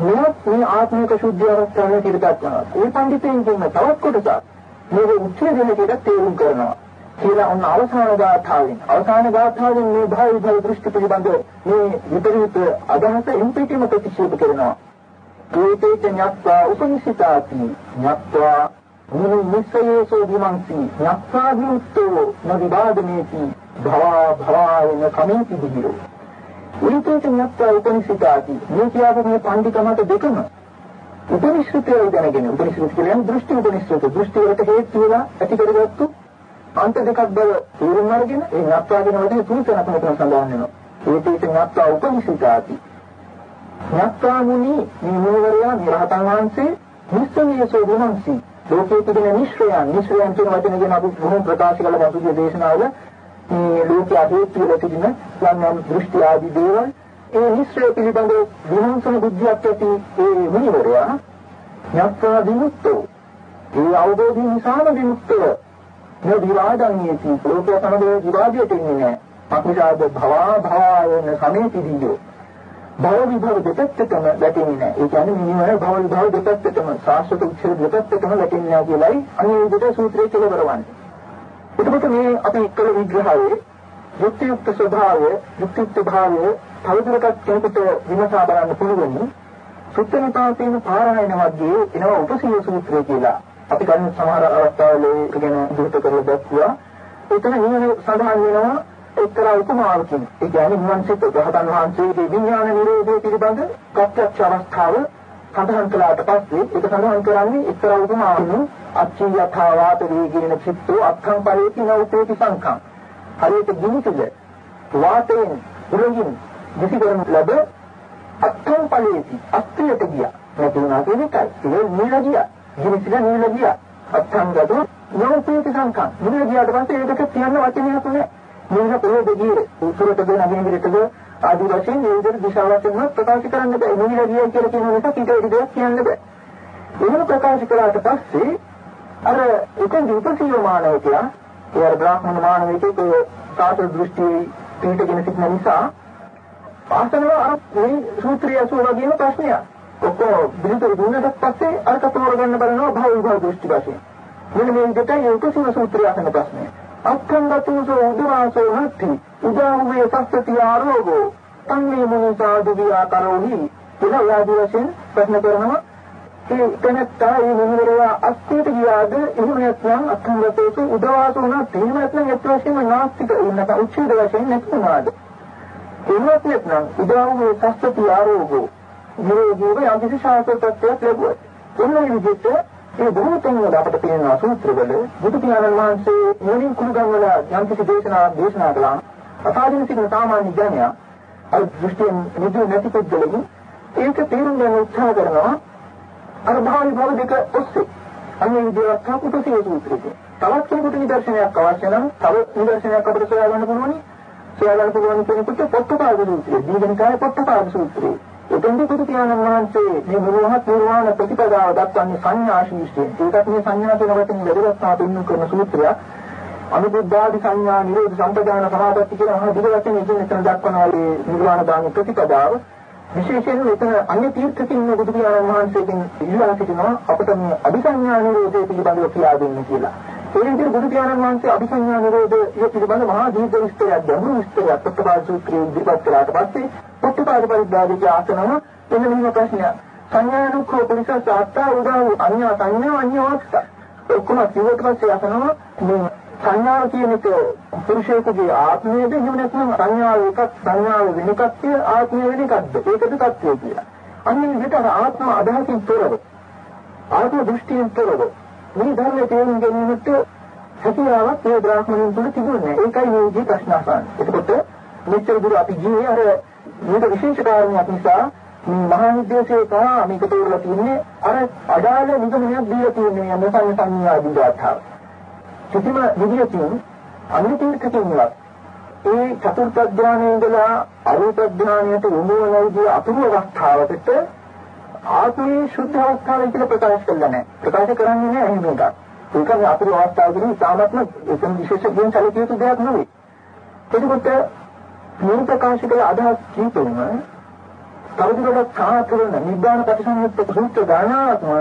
මෙලොත් මේ ආත්මික ශුද්ධිය අවස්ථාවේ පිළිගත් කරනවා. ඒ පඬිතෙන් කියන තවත් කොටසක් මේක උච්ච දෙනකට තේරුම් කරනවා. කියලා ඔන්න අවසාන ගාථාවෙන් අවසාන ගාථාවෙන් මේ භාවි භව දෘෂ්ටි පිළිබඳ මේ විපරීත අදහස එම්පිටිම ප්‍රතික්ෂේප කරනවා. ඒකේත ඤත්වා උපනිෂිතාති ඤත්වා මුනි නිස්සයේසෝ විමංසි ඤත්වා විමුක්තෝ නවිවාදනේති භවා භවායන කමේති දිහිරෝ. ඒකේත ඤත්වා උපනිෂිතාති මේ කියපු මේ පඬිකමට දෙකම උපනිෂ්ඨය දැනගෙන උපනිෂ්ඨ කියන්නේ දෘෂ්ටි උපනිෂ්ඨ දෘෂ්ටි වලට හේතු වෙලා ඇති කරගත්තු අන්ත දෙකක් බව තේරුම් අරගෙන ඒ ඥාත්වා කියන වචනේ තුන් තැනක් මෙතන සඳහන් වෙනවා. ඒකේ ඥාත්වා උපනිෂිතාති. ඥාත්වා මුනි මේ මොනවරයා නිරහතන් වහන්සේ නිස්සමයසෝ ගුණංසි. ලෝකයේ තිබෙන නිශ්‍රයන් නිශ්‍රයන් කියන වචනේ ගැන අපි බොහොම ප්‍රකාශ කළ පසුගිය දේශනාවල මේ ලෝකයේ හේතු වෙලා තිබෙන යම් යම් දෘෂ්ටි ආදී දේවල් ඒ නිශ්‍රය පිළිබඳව විමර්ශන බුද්ධියක් ඇති ඒ මුනිවරයා ඥාත්වා විමුක්තෝ ඒ අවබෝධය නිසාම විමුක්තව මේ විරාජන්නේති ලෝකයේ සමග විරාජයට ඉන්නේ නැහැ. අපිටාද භවා භායන සමේතිදීයෝ. භව විභව දෙපැත්තටම වැටෙන්නේ නැහැ. ඒ කියන්නේ මිනිමර භව විභව දෙපැත්තටම සාස්වත උච්ඡේද දෙපැත්තටම වැටෙන්නේ නැහැ කියලායි අනිත් විදිහට සූත්‍රයේ කියලා කරවන්නේ. එතකොට මේ අපි කළ විග්‍රහයේ යුක්තියුක්ත ස්වභාවය, යුක්තියුක්ත භාවය තවදුරටත් කෙනෙකුට විමසා බලන්න පුළුවන්. සුත්ත නිපාතේන පාරායන වර්ගයේ එනවා උපසීය සූත්‍රය කියලා. අපි කලින් සමහර අවස්ථාවල ඒක ගැන විස්තර කරලා දැක්වුවා. එතන නිවන සඳහන් වෙනවා එක්තරා උපමාවකින්. ඒ කියන්නේ නිවන් සිත් රහතන් වහන්සේගේ විඥාන නිරෝධය පිළිබඳ ප්‍රත්‍යක්ෂ අවස්ථාව සඳහන් කළාට පස්සේ ඒක සඳහන් කරන්නේ එක්තරා උපමාවකින් අච්චි යථා වාත වේගින චිත්තෝ අක්ඛං පරේති නෞතේති සංඛං. හරියට ගිනිසද වාතයෙන් උරගින් විසිකරන ලැබ අක්ඛං පරේති අස්ත්‍යයට ගියා. නැතුණා කියන එකයි. ඒ නිල ගියා. ගිනිසිලා නිවිලා ගියා. අත්ංගතු යෝපේත සංකම්. නිවිලා ගියාට පස්සේ ඒකට කියන්න වචනයක් නෑ. නිවිලා කොහෙද ගියේ? උතුරටද නගිනගිරටද ආදි වශයෙන් මේ විදිහට දිශා වශයෙන් ප්‍රකාශ කරන්න බෑ. නිවිලා ගියා කියලා කියන එක පිට ඒ දෙයක් කියන්න බෑ. එහෙම ප්‍රකාශ කළාට පස්සේ අර එතෙන් දීපසියෝ මානවකයා ඒ අර බ්‍රාහ්මණ මානවකේ සාත්‍ය දෘෂ්ටි පිටගෙන සිටින නිසා ආසනව අර මේ සූත්‍රය අසුර වගේම ප්‍රශ්නයක්. ඔක්කොම පිළිතුරු දුන්නට පස්සේ අරක තෝරගන්න බලනවා භව විභව දෘෂ්ටි වශයෙන්. මෙන්න මේ විදිහට යෝකසින සූත්‍රය අහන ප්‍රශ්නය. අක්ඛන්දතුසෝ උදවාසෝ හත්ති උදාහුවේ සස්සති ආරෝගෝ තන්නේ මොනිසාදු විආකරෝහි කියලා යාදී වශයෙන් ප්‍රශ්න කරනවා. ඒ තැනත්තා ඒ නිවරවා අස්තියට ගියාද එහෙම නැත්නම් අක්ඛන්දතුසෝ උදවාසෝ නැත්නම් එහෙම නැත්නම් ඒත් වශයෙන්ම නාස්තික ඉන්නක උච්ඡේද වශයෙන් නැතුණාද? එහෙමත් නැත්නම් උදාහුවේ සස්සති ආරෝගෝ නිරෝධීව යම්කිසි ශාස්ත්‍ර තත්ත්වයක් ලැබුවා. එන්නේ විදිහට ඒ බොහෝ තැන්වල අපට පේනවා සූත්‍රවල බුදු පියාණන් වහන්සේ මොනින් කුණුගම් වල යම්කිසි දේශනා දේශනා කළා. අසාධින සිටින සාමාන්‍ය ජනයා අර දෘෂ්ටියෙන් නිදු නැති පුද්ගලෙකු ඒක තේරුම් ගන්න උත්සාහ කරනවා. අර භාවි භව දෙක ඔස්සේ අන්නේ විදිහට කපුටසිය සූත්‍රයේ. තවත් කෙනෙකුට නිදර්ශනයක් අවශ්‍ය නම් තව නිදර්ශනයක් අපිට සොයා ගන්න පුළුවනි. සොයා ගන්න පුළුවන් කෙනෙකුට පොට්ටපාද සූත්‍රය, දීගණිකාය පොට්ටපාද සූත්‍රය. එතෙන්දී බුදු පියාණන් වහන්සේ මේ නිර්වාණ නිර්වාණ ප්‍රතිපදාව දක්වන්නේ සංඥා ශීර්ෂයෙන්. ඒකත් මේ සංඥා කියන වචනේ වැදගත්ම පෙන්වු කරන සූත්‍රයක්. අනුබුද්ධාදි සංඥා නිරෝධ සම්පදාන සමාපatti කියන අහ දිග වචනේ ඉතින් එතන දක්වනවා මේ නිර්වාණ දාන ප්‍රතිපදාව. විශේෂයෙන් එතන අන්‍ය තීර්ථකින් බුදු පියාණන් වහන්සේගෙන් ඉල්ලා සිටිනවා අපට මේ අபிසංඥා නිරෝධය පිළිබඳව කියා දෙන්න කියලා. ඒ විදිහට බුදු පියාණන් වහන්සේ අபிසංඥා නිරෝධය පිළිබඳව මහා දීර්ඝ විස්තරයක් ගැඹුරු විස්තරයක් ප්‍රතිපාද සූත්‍රයේ ඉදිරිපත් කළාට පස්සේ ප්‍රතිපාද පරිද්දාදී ආසනම එන්න මෙහෙම ප්‍රශ්නයක්. සංඥානුකෝ පුරිස සාත්තා උදාව අඤ්ඤා සංඥා අඤ්ඤාවස්ත. ඔක්කොම කිව්වට පස්සේ ආසනම මේ සංඥාව කියන එක පුරුෂයෙකුගේ ආත්මයේද එහෙම නැත්නම් සංඥාව එකක් සංඥාව වෙන එකක්ද ආත්මය වෙන එකක්ද ඒකද තත්ත්වය කියලා. අන්නේ විතර ආත්ම අදහසින් තොරව ආත්ම දෘෂ්ටියෙන් තොරව මේ ධර්මයේ තේරුම් ගැනීමට හැකියාවක් මේ බ්‍රාහ්මණයන් තුළ තිබුණේ නැහැ. ඒකයි මේ විදිහේ ප්‍රශ්න අහන්නේ. එතකොට මෙච්චර දුර අපි ගියේ අර මේක විශේෂ කාරණයක් නිසා මේ මහා විද්‍යාවේ තමයි මේක තෝරලා තියෙන්නේ අර අඩාල නිගමනයක් දීලා තියෙන්නේ යන සංඥා දිගාතාව. කිසිම විදියකින් අනිත්‍යකකින්වත් ඒ චතුර්ථ ඥානයේ ඉඳලා අරූප ඥානයට යොමු වෙන විදිය අතුරු අවස්ථාවකට ආත්මයේ ශුද්ධ අවස්ථාව කියලා ප්‍රකාශ කළා නැහැ. ප්‍රකාශ කරන්නේ නැහැ එහෙම එකක්. ඒක මේ අතුරු අවස්ථාවකදී සාමත්ම ඒකම විශේෂ කියන සැලකිය යුතු දෙයක් නෙවෙයි. එතකොට මේ ප්‍රකාශ කළ අදහස් කීපෙම තවදුරටත් සාහතරන නිබ්බාන ප්‍රතිසංයුක්ත සූත්‍ර ගානාත්ම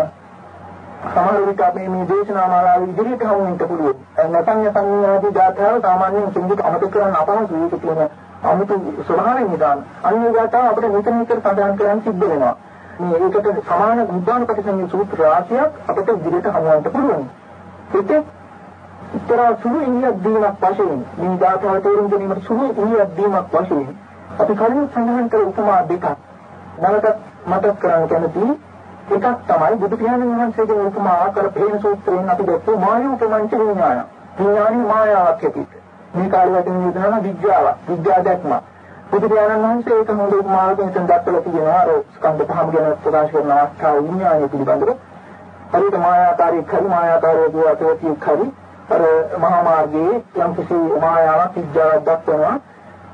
සමහර විට අපේ මේ දේශනා මාලාවේ ඉදිරියට හමු වෙන්න පුළුවන්. නැසඤ්ඤ සංඥාදී ධාතාව සාමාන්‍යයෙන් කෙනෙකුට අමතක කරන්න අපහසු ඒක කියන අමුතු ස්වභාවයෙන් නිදාන. අන්නේ ධාතාව අපිට නිතර නිතර සඳහන් කරන්න සිද්ධ වෙනවා. මේ ඒකට සමාන නිබ්බාන ප්‍රතිසංය සූත්‍ර රාශියක් අපිට ඉදිරියට හමුවන්න පුළුවන්. ඒකේ උත්තර සුළු ඉනියක් දීමක් වශයෙන් මේ ධාතාව තේරුම් ගැනීමට සුළු ඉනියක් දීමක් වශයෙන් අපි කලින් සඳහන් කළ උපමා දෙකක් නැවත මතක් කරගන්න කැමතියි. එකක් තමයි බුදු පියාණන් වහන්සේගේ උපමා කර පේන සූත්‍රයෙන් අපි දැක්කේ මායු උපමංච විඥාන. විඥානි මායාවක් ඇතිත්. මේ කාලේ වටින විද්‍යාව විද්‍යාව විද්‍යා දැක්ම. බුදු පියාණන් වහන්සේ ඒක හොඳ උපමාවකින් හිතන් දක්වලා තියෙනවා. අර ස්කන්ධ පහම ගැන ප්‍රකාශ කරන අවස්ථාව විඥානය පිළිබඳව. හරියට මායාකාරී කරු මායාකාරී දුවතේ කරු අර මහා මාර්ගයේ යම් කිසි මායාවක් විද්‍යාවක් දක්වනවා.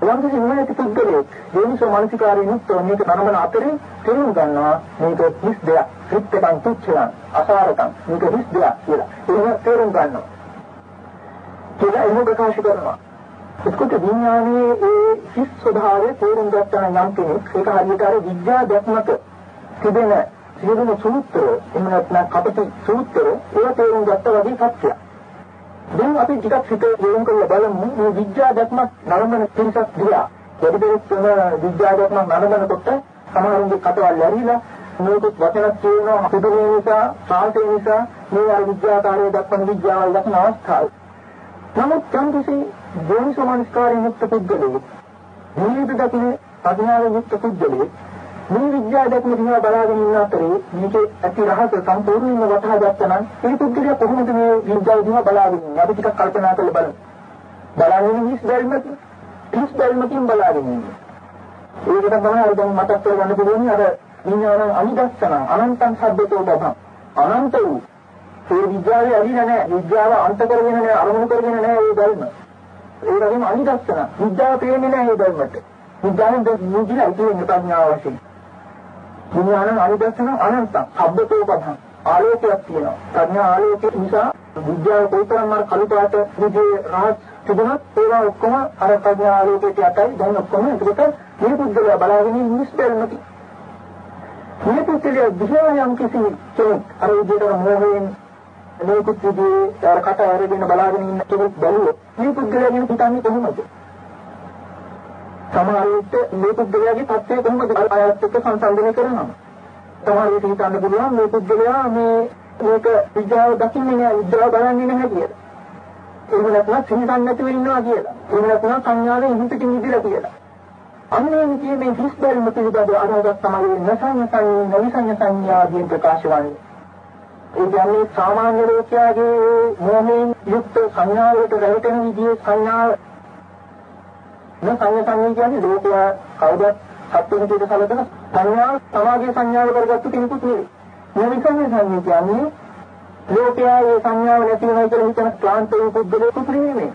යම් කිසි නුවණැති පුද්ගලයෙක් යෝනිසෝ මනසිකාරයෙන් යුක්තව මේක නරඹන අතරේ තේරුම් ගන්නවා මේක හිස් දෙයක්, හිත්කම් තුච්චයක්, අසාරකම්, මේක හිස් දෙයක් කියලා. ඒක තේරුම් ගන්නවා. කියලා එහෙම ප්‍රකාශ කරනවා. එතකොට විඥානයේ ඒ හිස් ස්වභාවය තේරුම් ගන්න නම් කෙනෙක් ඒක හරියට අර විද්‍යා දැක්මක තිබෙන සියලුම සූත්‍ර එහෙම නැත්නම් කපටි සූත්‍ර ඒවා තේරුම් ගත්තා වගේ සත්‍යයක්. දැන් අපි ටිකක් හිත යොමු කරලා බලමු මේ විද්‍යා දැක්මක් නරඹන පිරිසක් දිහා. වැඩිපුර තුන විද්‍යා දැක්මක් නරඹනකොට සමහරුන්ගේ කටවල් ඇරිලා මේකත් වචනක් කියනවා පිටුනේ නිසා සාහිත්‍ය නිසා මේ අර විද්‍යාකාරයේ දක්වන විද්‍යාවල් දක්වන අවස්ථාව. නමුත් යම් කිසි යෝනිසමනස්කාරයෙන් යුක්ත පුද්ගලයෙක් නිවිද දකින අඥාන යුක්ත පුද්ගලයෙක් මේ විද්‍යාව දැක්ම දිහා බලාගෙන ඉන්න අතරේ මේකේ ඇති රහස සම්පූර්ණයෙන්ම වටහා ගත්තා නම් ඒ පුද්ගලයා කොහොමද මේ විද්‍යාව දිහා බලාගෙන ඉන්නේ? අපි ටිකක් කල්පනා කරලා බලමු. බලාගෙන ඉස් බැරිමකින් ඉස් බැරිමකින් බලාගෙන ඉන්නේ. ඒකට තමයි අර දැන් මතක් කරගන්න පුළුවන් අර විඥාන අනිදස්සන අනන්තං සබ්බතෝ බබං අනන්ත වූ. ඒ විද්‍යාවේ ඇලිලා නැහැ. විද්‍යාව අන්ත කරගෙන නැහැ අරමුණු කරගෙන නැහැ ඒ ධර්ම ඒ වගේම අනිදස්සන. විද්‍යාව පේන්නේ නැහැ ඒ ධර්මයට විද්‍යාවෙන් දෙන්නේ නිදිලා ඉතින් ප්‍රඥාව වශයෙන්. විඥාන අනිදර්ශන අනන්ත සබ්බතෝ පදං ආලෝකයක් තියෙනවා. ප්‍රඥා ආලෝකය නිසා විද්‍යාව කොයිතරම් අර කළු පාට විදිහේ රහස් තිබුණත් ඒවා ඔක්කොම අර ප්‍රඥා ආලෝකයට යටයි දැන් ඔක්කොම ඒකට මේ පුද්ගලයා බලාගෙන ඉන්නේ ස්පෙල්මකි මේ පුද්ගලයා දිහා යම් කිසි කෙනෙක් අර විදිහට මොහොතෙන් මේකුත් විදිහේ අර කට අරගෙන බලාගෙන ඉන්න කෙනෙක් බැලුවොත් මේ පුද්ගලයා ගැන හිතන්නේ කොහොමද? සමහර විට මේ පුද්ගලයාගේ තත්ත්වය කොහොමද අයත් එක්ක සංසන්දනය කරනවා. සමහර විට හිතන්න පුළුවන් මේ පුද්ගලයා මේ මේක විද්‍යාව දකින්නේ නැහැ විද්‍යාව බලන්නේ නැහැ කියලා. එහෙම නැත්නම් සිහිසන් නැතිව ඉන්නවා කියලා. එහෙම නැත්නම් සංඥාවෙන් හිතකින් ඉදිරියට කියලා. අන්නේ විදිහේ මේ හිස් බැල්ම පිළිබඳව අදහසක් තමයි නසඤ්ඤ සංඥා නවිසඤ්ඤ සංඥා ආදී ප්‍රකාශ වන්නේ. ඒ කියන්නේ සාමාන්‍ය ලෝකයාගේ මොහොමින් යුක්ත සංඥාවලට රැවටෙන විදිහේ සංඥා මේ සංඥා සංඥා කියන්නේ ලෝකයා කවුදත් සත්‍ය විදිහට සැලකෙන සංඥා සමාගයේ සංඥාව කරගත්තු කෙනෙකුත් නෙවෙයි. මේ විසංඥා සංඥා කියන්නේ ලෝකයා ඒ සංඥාව නැති වෙනවා කියලා හිතන ක්ලාන්ත වූ පුද්ගලයෙකුට නෙවෙයි.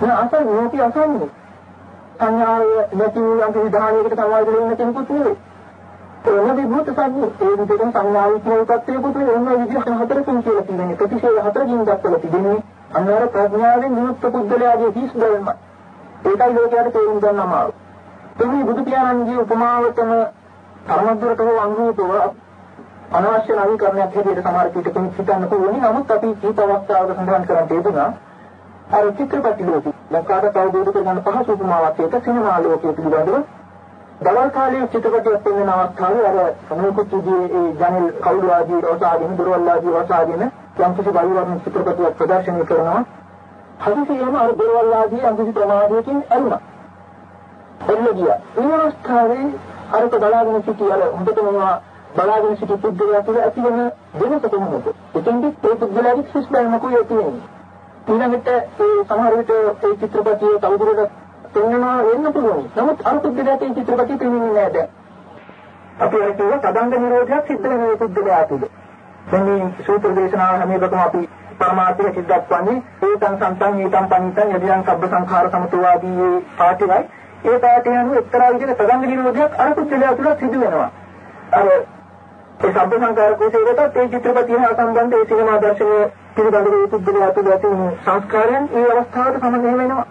මේ අසල් ලෝකයේ අසන්නේ. සංඥාව නැති වූ යම් විධානයකට සමාජයේ ඉන්න කෙනෙකුත් නෙවෙයි. එනදී භූත සංඥා ඒ විදිහට සංඥාව කියන තත්ත්වයකට එන්න විදිහ හතරකින් කියලා තියෙනවා. ප්‍රතිශේධ හතරකින් දක්වලා තිබෙන්නේ අන්නර ප්‍රඥාවෙන් විමුක්ත පුද්ගලයාගේ හිස් බැල්මයි. ඒකයි ලෝකයට තේරුම් ගන්න අමාරු. එන්නේ බුදු පියාණන්ගේ උපමාවටම තරමද්දරට හෝ අනුරූපව අනවශ්‍ය නවීකරණයක් හැටියට සමහර කීට කෙනෙක් හිතන්න පුළුවන්. නමුත් අපි කීප අවස්ථාවක සඳහන් කරන් තිබුණා අර චිත්‍රපටි ලෝකෙ ලංකාවට අවබෝධ කරගන්න පහසු උපමාවක් එක සිනමා ලෝකයේ පිළිබඳව දවල් කාලයේ චිත්‍රපටයක් පෙන්වන අවස්ථාවේ අර සමෝකුත් විදිහේ ඒ ජනල් කවුරු ආදී රසාගෙන දොරවල් ආදී රසාගෙන යම් කිසි බලවර්ණ චිත්‍රපටයක් ප්‍රදර්ශනය කරනවා හදිසියෙම අර දොරවල් ආදී අංගිසි ප්‍රමාදයකින් ඇරුණා. එන්න ගියා. මේ අවස්ථාවේ අරක බලාගෙන සිටි අර හොඳට මොනවා බලාගෙන සිටි පුද්ගලයා තුළ ඇතිවන වෙනස කොහොමද? එතෙන්දි ඒ පුද්ගලයාගේ සිස් බැලමකුයි ඇති වෙන්නේ. ඊළඟට ඒ සමහර විට ඒ චිත්‍රපටියේ තවදුරටත් පෙන්වනවා වෙන්න පුළුවන්. නමුත් අර පුද්ගලයාට ඒ චිත්‍රපටිය පෙන්වෙන්නේ නැහැ දැන්. අපි අර කියව තදංග නිරෝධයක් සිද්ධ වෙන මේ පුද්ගලයා තුළ. දැන් මේ සූත්‍ර දේශනාව හැම එකකම අපි පරමාර්ථය සිද්ධාත්වන්නේ ඒතං සම්තං ඒතං පනිතං යදියං සබ්බ සංඛාර සමතුවාදී පාටිවයි. ඒ පාටිය අනුව එක්තරා විදිහක තදංග නිරෝධයක් අර පුද්ගලයා තුළ සිදු වෙනවා අර ඒ සබ්බ සංඛාර කෝෂයකට ඒ චිත්‍රපටිය හා සම්බන්ධ ඒ සිනමා දර්ශනය පිළිබඳව ඒ පුද්ගලයා තුළ ඇති සංස්කාරයන් ඒ අවස්ථාවට සමනය වෙනවා.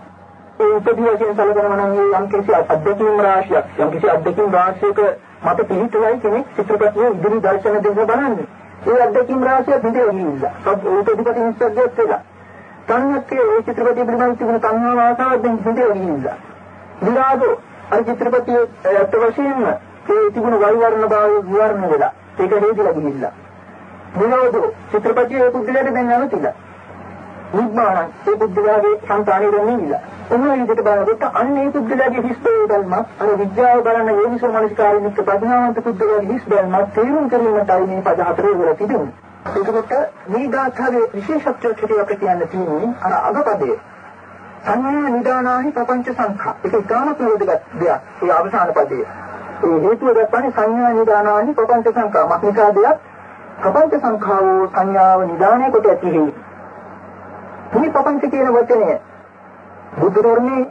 ඒ උපදී වශයෙන් සැලකනවා නම් ඒ යම් කිසි අධ්‍යක්ීම් රාශියක් යම් කිසි අධ්‍යක්ීම් රාශියක මත පිළිතුරයි කෙනෙක් චිත්‍රපටියේ ඉදිරි දර්ශන දෙක බලන්නේ. ඒ අත්දැකීම් රාශිය පිටේ ගිහිල්ලා. සබ් උපදීපති නිස්සග්ගයත් වෙලා. තණ්හක්කේ ඒ චිත්‍රපටය පිළිබඳ තිබුණ තණ්හාව ආසාව දැන් පිටේ ගිහිල්ලා. විරාගෝ අර චිත්‍රපටියේ අත් වශයෙන්ම ඒ තිබුණ වෛවර්ණ භාවය විවරණ වෙලා. ඒක හේතුලා ගිහිල්ලා. විරෝධෝ චිත්‍රපටියේ පුද්ගලයාට දැන් නැවතිලා. නිබ්බාන ඒ බුද්ධයාගේ සංකාණය දෙන්නේ ඔන්න විදිහට බලද්දී අන්න ඒ බුද්ධයාගේ හිස් බලම අර විද්‍යාව බලන යෝනිසෝ මනසිකාරී මිත්‍ර ප්‍රඥාවන්ත බුද්ධයාගේ හිස් බලම තේරුම් ගැනීමටයි මේ පද හතරේ වල තිබෙන්නේ. ඒකට මේ ගාථාවේ විශේෂත්වයක් හිතේ අපිට කියන්න තියෙන්නේ අර අගපදයේ සංඥා නිදානාහි ප්‍රපංච සංඛා. ඒක ගාන ප්‍රයෝගයක් දෙයක්. ඒ අවසාන පදයේ. ඒ හේතුව දක්වන්නේ සංඥා නිදානාහි ප්‍රපංච සංඛා. මක්නිකා දෙයක් ප්‍රපංච සංඛාවෝ සංඥාව නිදානය කොට ඇති හේතු. මේ පపంచ කියන වචනය බුදු ධර්මයේ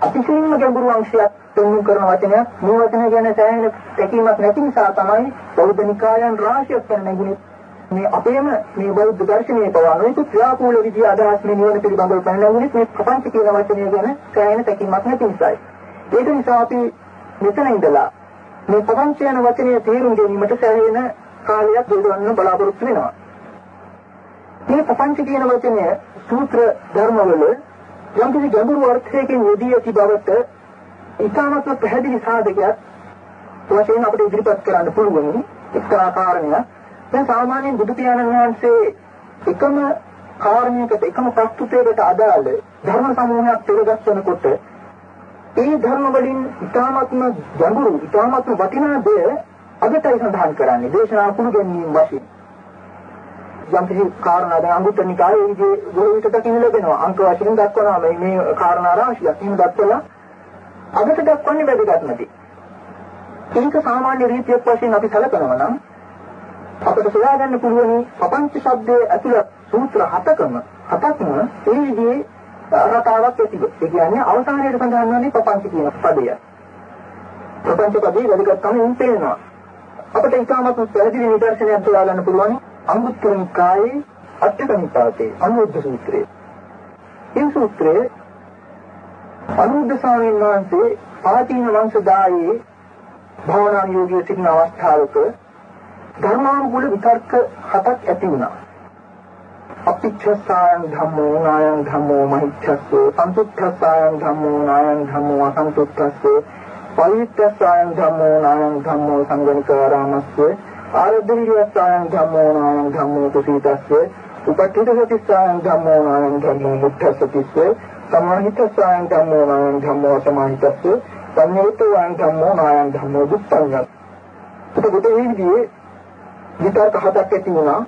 අතිශයින්ම ගැඹුරු අංශයක් පෙන්වු කරන වචනයක්. මේ වචනය ගැන සෑහෙන තැකීමක් නැති නිසා තමයි බෞද්ධ නිකායන් රාශියක් කරන නැගුණේ. මේ අපේම මේ බෞද්ධ දර්ශනයේ පවා නොයෙකුත් ව්‍යාකූල විදිය අදහස් මේ නිවන පිළිබඳව පැනනගුණේ මේ ප්‍රපංච කියන වචනය ගැන සෑහෙන තැකීමක් නැති නිසායි. ඒක නිසා අපි මෙතන ඉඳලා මේ ප්‍රපංච යන වචනය තේරුම් ගැනීමට සෑහෙන කාලයක් දෙවන්න බලාපොරොත්තු වෙනවා. මේ ප්‍රපංච කියන වචනය සූත්‍ර ධර්මවල යම් කිසි ගැඹුරු අර්ථයකින් යෙදී ඇති බවට ඉතාමත් පැහැදිලි සාධකයක් වශයෙන් අපිට ඉදිරිපත් කරන්න පුළුවන් එක්තරා කාරණයක්. දැන් සාමාන්‍යයෙන් බුදු පියාණන් වහන්සේ එකම කාරණයකට එකම ප්‍රස්තුතයකට අදාළ ධර්ම සමූහයක් පෙරගස්වනකොට ඒ ධර්ම වලින් ඉතාමත්ම ගැඹුරු ඉතාමත්ම වටිනා දෙය අදටයි සඳහන් කරන්නේ දේශනා කුළු ගැනීම වශයෙන්. යම් කිසි කාරණා දැන් අඟුත්තර නිකායේ විදිහේ ගොවිට දකින්න ලැබෙනවා. අංක වශයෙන් දක්වනවා මේ මේ කාරණා රාශියක්. එහෙම දක්වලා අගට දක්වන්නේ වැදගත් නැති. ඒක සාමාන්‍ය රීතියක් වශයෙන් අපි සැලකනවා නම් අපිට සොයාගන්න පුළුවන් පපංච શબ્දයේ ඇතුළත් සූත්‍ර හතකම හතක්ම ඒ විදිහේ රටාවක් ඇතිව. ඒ කියන්නේ අවසානයේ සඳහන් වන්නේ පපංච කියන පදය. පපංච පදේ වැදගත්කම උන් පේනවා. අපිට ඉතාමත් පැහැදිලි නිදර්ශනයක් හොයාගන්න පුළුවන් අංගුත්තර නිකායේ අටක නිපාතේ අනුරුද්ධ සූත්‍රය. මේ සූත්‍රයේ අනුරුද්ධ ස්වාමීන් වහන්සේ ආදීන වංශදායේ භවනා යෝගී සිටින අවස්ථාවක ධර්මානුකූල විතර්ක හතක් ඇති වුණා. අපිච්ඡසායන් ධම්මෝ නායන් ධම්මෝ මහිච්ඡස්සෝ සන්තුක්ඛසායන් ධම්මෝ නායන් ධම්මෝ අසන්තුක්ඛස්සෝ පවිත්තසායන් ධම්මෝ නායන් ධම්මෝ සංගණිකාරාමස්සේ ආරද්ධිරියස්සායන් ධම්මෝ නායං ධම්මෝ කුසීතස්සේ උපට්ඨිතසතිස්සායන් ධම්මෝ නායං ධම්මෝ මුත්තසතිස්සේ සමාහිතස්සායන් ධම්මෝ නායං ධම්මෝ සමාහිතස්සේ සංයුත්තයන් ධම්මෝ නායං ධම්මෝ දුප්පංගත් එතකොට මේ විදිහේ විතර්ක හතක් ඇති වුණා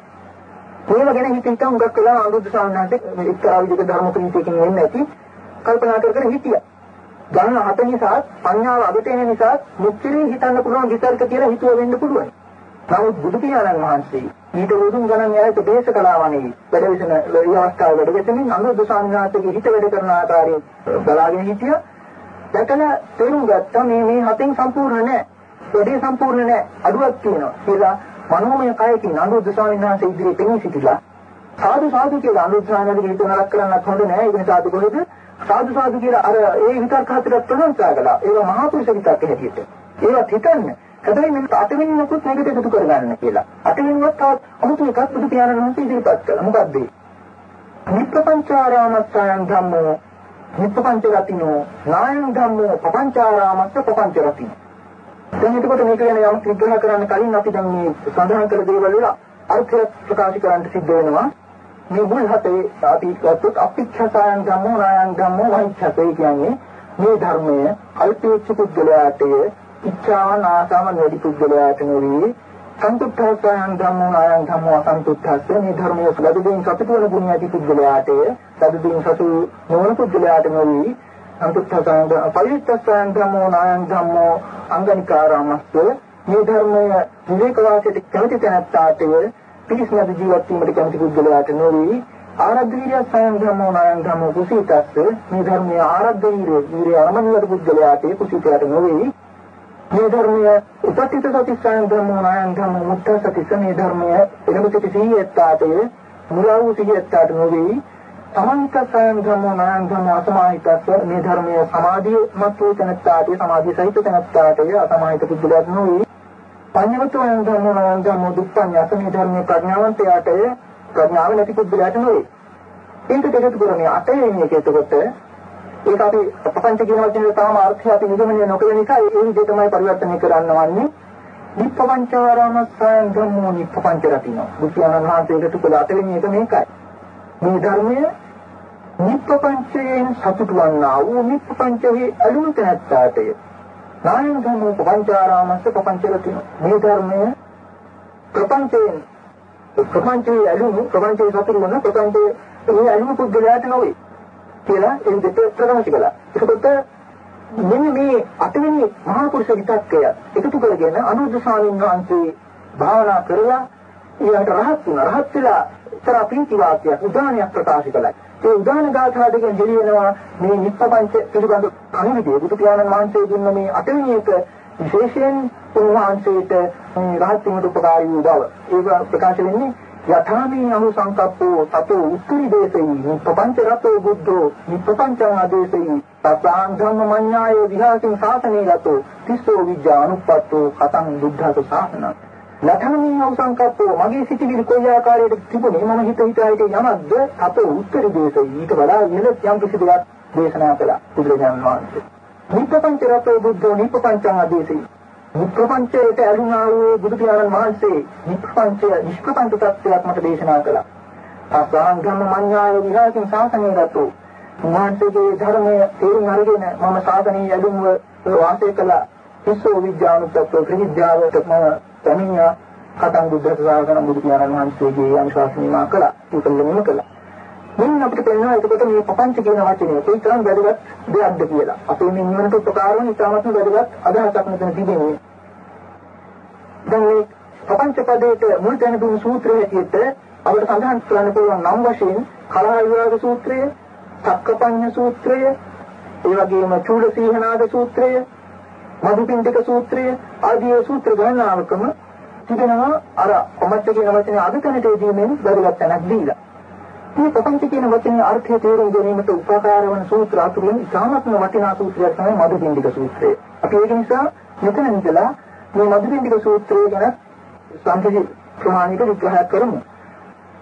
මේව ගැන හිත හිතා හුඟක් වෙලා අනුරුද්ධ සාමණේරට එක්තරා විදිහක ධර්ම ප්‍රීතියකින් වෙන්නේ නැති කල්පනා කර කර හිටියා. ගණන හත නිසා සංඥාව අගට එන නිසා මුක්තිරේ හිතන්න පුළුවන් විතර්ක කියලා හිතුව වෙන්න පුළුවන්. නමුත් බුදු පියාණන් වහන්සේ ඊට උතුම් ගණන් යායට දේශ කලාවනේ වැඩවිසන මේ අවස්ථාව වැඩවිසමින් අනුරුද්ධ සාමණේරගේ හිත වැඩ කරන ආකාරය බලාගෙන හිටියා. දැකලා තේරුම් ගත්තා මේ මේ හතෙන් සම්පූර්ණ නැහැ. වැඩේ සම්පූර්ණ නැහැ. අඩුවක් තියෙනවා. කියලා මනෝමය කයකින් අනුරුද්ධ ස්වාමීන් වහන්සේ ඉදිරියේ පෙනී සිටිලා සාදු සාදු කියලා අනුරුද්ධ ස්වාමීන්ගේ හිත නරක කරන්නත් හොඳ නැහැ. ඒක නිසා අපි කොහෙද සාදු සාදු කියලා අර ඒ විතර්ක හතරක් ප්‍රශංසා කළා. ඒවා මහා පුරුෂ විතර්ක හැටියට. ඒවත් හිතන්නේ හැබැයි මේක අටවෙනිනකුත් මේකට එකතු කරගන්න කියලා. අටවෙනිවත් තවත් අමුතු එකක් බුදු පියාණන් වහන්සේ ඉදිරිපත් කළා. මොකද්ද? නිප්පංචාරාමස්සයන් ධම්මෝ නිප්පංච රතිනෝ නායං ධම්මෝ පපංචාරාමස්ස පපංච රතිනෝ. දැන් එතකොට මේක ගැන යම් විග්‍රහ කරන්න කලින් අපි දැන් මේ සඳහන් කර දේවල් වල අර්ථය ප්‍රකාශ කරන්න සිද්ධ වෙනවා. මේ මුල් හතේ අපි ගත්තොත් අපිච්ඡසයන් ධම්මෝ නායං ධම්මෝ වහිච්ඡසේ කියන්නේ මේ ධර්මය අල්පේච්ඡ පුද්ගලයාට ඉච්ඡාවන් ආසාවන් වැඩි පුද්ගලයාට නෙවෙයි සන්තුෂ්ඨසයන් ධම්මෝ ආයන් ධම්මෝ අසන්තුෂ්ඨස්ස මේ ධර්මයේ සදදීන් සතුට වෙන ගුණ ඇති පුද්ගලයාට සදදීන් සතු නොවන පුද්ගලයාට නෙවෙයි සන්තුෂ්ඨසයන් පරිත්තසයන් ධම්මෝ ආයන් ධම්මෝ අංගනිකාරාමස්ස මේ ධර්මය විවේක වාසයට කැමති තැනැත්තාට පිරිසිදු ජීවත් වීමට කැමති පුද්ගලයාට නෙවෙයි ආරද්ධීරිය සයන් ධම්මෝ නායන් ධම්මෝ කුසීතස්ස මේ ධර්මයේ ආරද්ධීරිය වීර්ය අරමණියට පුද්ගලයාට කුසීතයට නෙවෙයි මේ ධර්මය උපතිත සතිස්සයන් ධර්මෝ නායන් ධර්ම මුත්ත සතිස්ස මේ ධර්මය එළඹ සිටි සිහියත්තාට මුලා වූ සිහියත්තාට නොවේ සමන්ත සයන් ධර්මෝ නායන් ධර්ම අසමාහිතස්ස මේ ධර්මය සමාධිය මත් වූ තැනත්තාට සමාධිය සහිත තැනත්තාට අසමාහිත පුද්ගලයාට නොවේ පඤ්ඤවතුන් ධර්මයන් ධර්ම දුප්පඤ්ඤ අසමී ධර්මයේ ප්‍රඥාවන්තයාට ප්‍රඥාව නැති පුද්ගලයාට නෙවෙයි. ඒක දෙකට කරන්නේ අටේ ඉන්නේ එතකොට ඒක අපි ප්‍රපංච කියන වචනේ තාම අර්ථය අපි නිගමනය නොකළ නිසා ඒ විදිහ තමයි පරිවර්තනය කරන්නවන්නේ. නිප්පංචාරාමස්සයන් ධම්මෝ නිප්පංච රතිනෝ. බුදුන් වහන්සේ ඒකට කළ අටවෙනි එක මේකයි. මේ ධර්මය නිප්පංචයෙන් සතුටු වන්නා වූ නිප්පංචෙහි අලුන්ත නැත්තාටය. නායන ධම්මෝ පංචාරාමස්ස පංචරතිනෝ. මේ ධර්මය ප්‍රපංචයෙන් ප්‍රපංචයේ අලුණු ප්‍රපංචයේ සතුටු වන ප්‍රපංචයේ ඒ අලුණු පුද්ගලයාට නොවේ. කියලා ඒ විදිහට ප්‍රකාශ කළා. ඒකකොට මෙන්න මේ අටවෙනි මහා පුරුෂ විතක්කය එකතු කරගෙන අනුරුද්ධ ස්වාමීන් වහන්සේ භාවනා කරලා ඊට රහත් වුණා. රහත් වෙලා තර ප්‍රීති වාක්‍යයක් උදානයක් ප්‍රකාශ කළා. ඒ උදාන ගාථා දෙකෙන් දෙලියනවා මේ නිප්පංච පිළිබඳ අනුවිදේ බුදු පියාණන් වහන්සේ දුන්න මේ අටවෙනි එක විශේෂයෙන් උන්වහන්සේට රහත් වීමට උපකාරී වූ බව. ඒක ප්‍රකාශ වෙන්නේ යථාමී අහු සංකප්පෝ තතෝ උත්තරී දේශේ ප්‍රපංච රතෝ බුද්ධෝ නිප්පංචං ආදේශේ තසං ධම්ම මඤ්ඤාය විහාසින් සාසනේ රතෝ තිස්සෝ විද්‍යා අනුප්පත්තෝ කතං බුද්ධස සාසනං. යථාමී අහු සංකප්පෝ මගේ සිටිවිලි කොයි ආකාරයකට තිබුණේ? මම හිත හිත හිත යමක්ද? තතෝ උත්තරී දේශේ ඊට වඩා ඉහළ යම් කිසි දෙයක් දේශනා කළා බුදුරජාණන් වහන්සේ. නිප්පංච රතෝ බුද්ධෝ නිප්පංචං ආදේශේ නිප්‍රපංචයට ඇලුනා වූ බුදු පියාණන් වහන්සේ නිප්‍රපංචය නිෂ්ප්‍රපංච තත්ත්වයක් මට දේශනා කළා. අසංගම මඤ්ඤාය විහාසින් ශාසනය ගතෝ. උන්වහන්සේගේ ධර්මයේ තේරුම් අරගෙන මම ශාසනයේ ඇලුම්ව වාසය කළා. විශ්ව විද්‍යානුත්ත්ව ත්‍රිවිද්‍යාවට මම පැමිණ කතං බුද්ධ ශාසන බුදු පියාණන් වහන්සේගේ අනුශාසනාව කළා. ඒක ලෙමම කළා. මෙන්න අපිට පේනවා එතකොට මේ පපංච කියන වචනේ කොයි තරම් වැදගත් දෙයක්ද කියලා. අපේ මේ නිවනට උපකාර වන ඉතාමත්ම වැදගත් අදහසක් මෙතන තිබෙනවා. දැන් මේ පපංච පදයට මුල් තැන දුන් සූත්‍රයේ හැටියට අපිට සඳහන් කරන්න පුළුවන් නම් වශයෙන් කලහ විවාද සූත්‍රය, සක්කපඤ්ඤ සූත්‍රය, ඒ වගේම චූල සීහනාද සූත්‍රය, මදුපිණ්ඩික සූත්‍රය ආදී සූත්‍ර ගණනාවකම තිබෙනවා අර කොමච්ච කියන වචනේ අද තැනටදී මේ වැදගත් තැනක් දීලා. මේ ප්‍රපංච කියන වචනේ අර්ථය තේරුම් ගැනීමට උපකාර වන සූත්‍ර අතුරින් ඉතාමත්ම වටිනා සූත්‍රයක් තමයි මදුපිණ්ඩික සූත්‍රය. අපි ඒක නිසා මෙතන ඉඳලා මේ මදුපිණ්ඩික සූත්‍රය ගැන සම්පූර්ණ ප්‍රමාණික විග්‍රහයක් කරමු.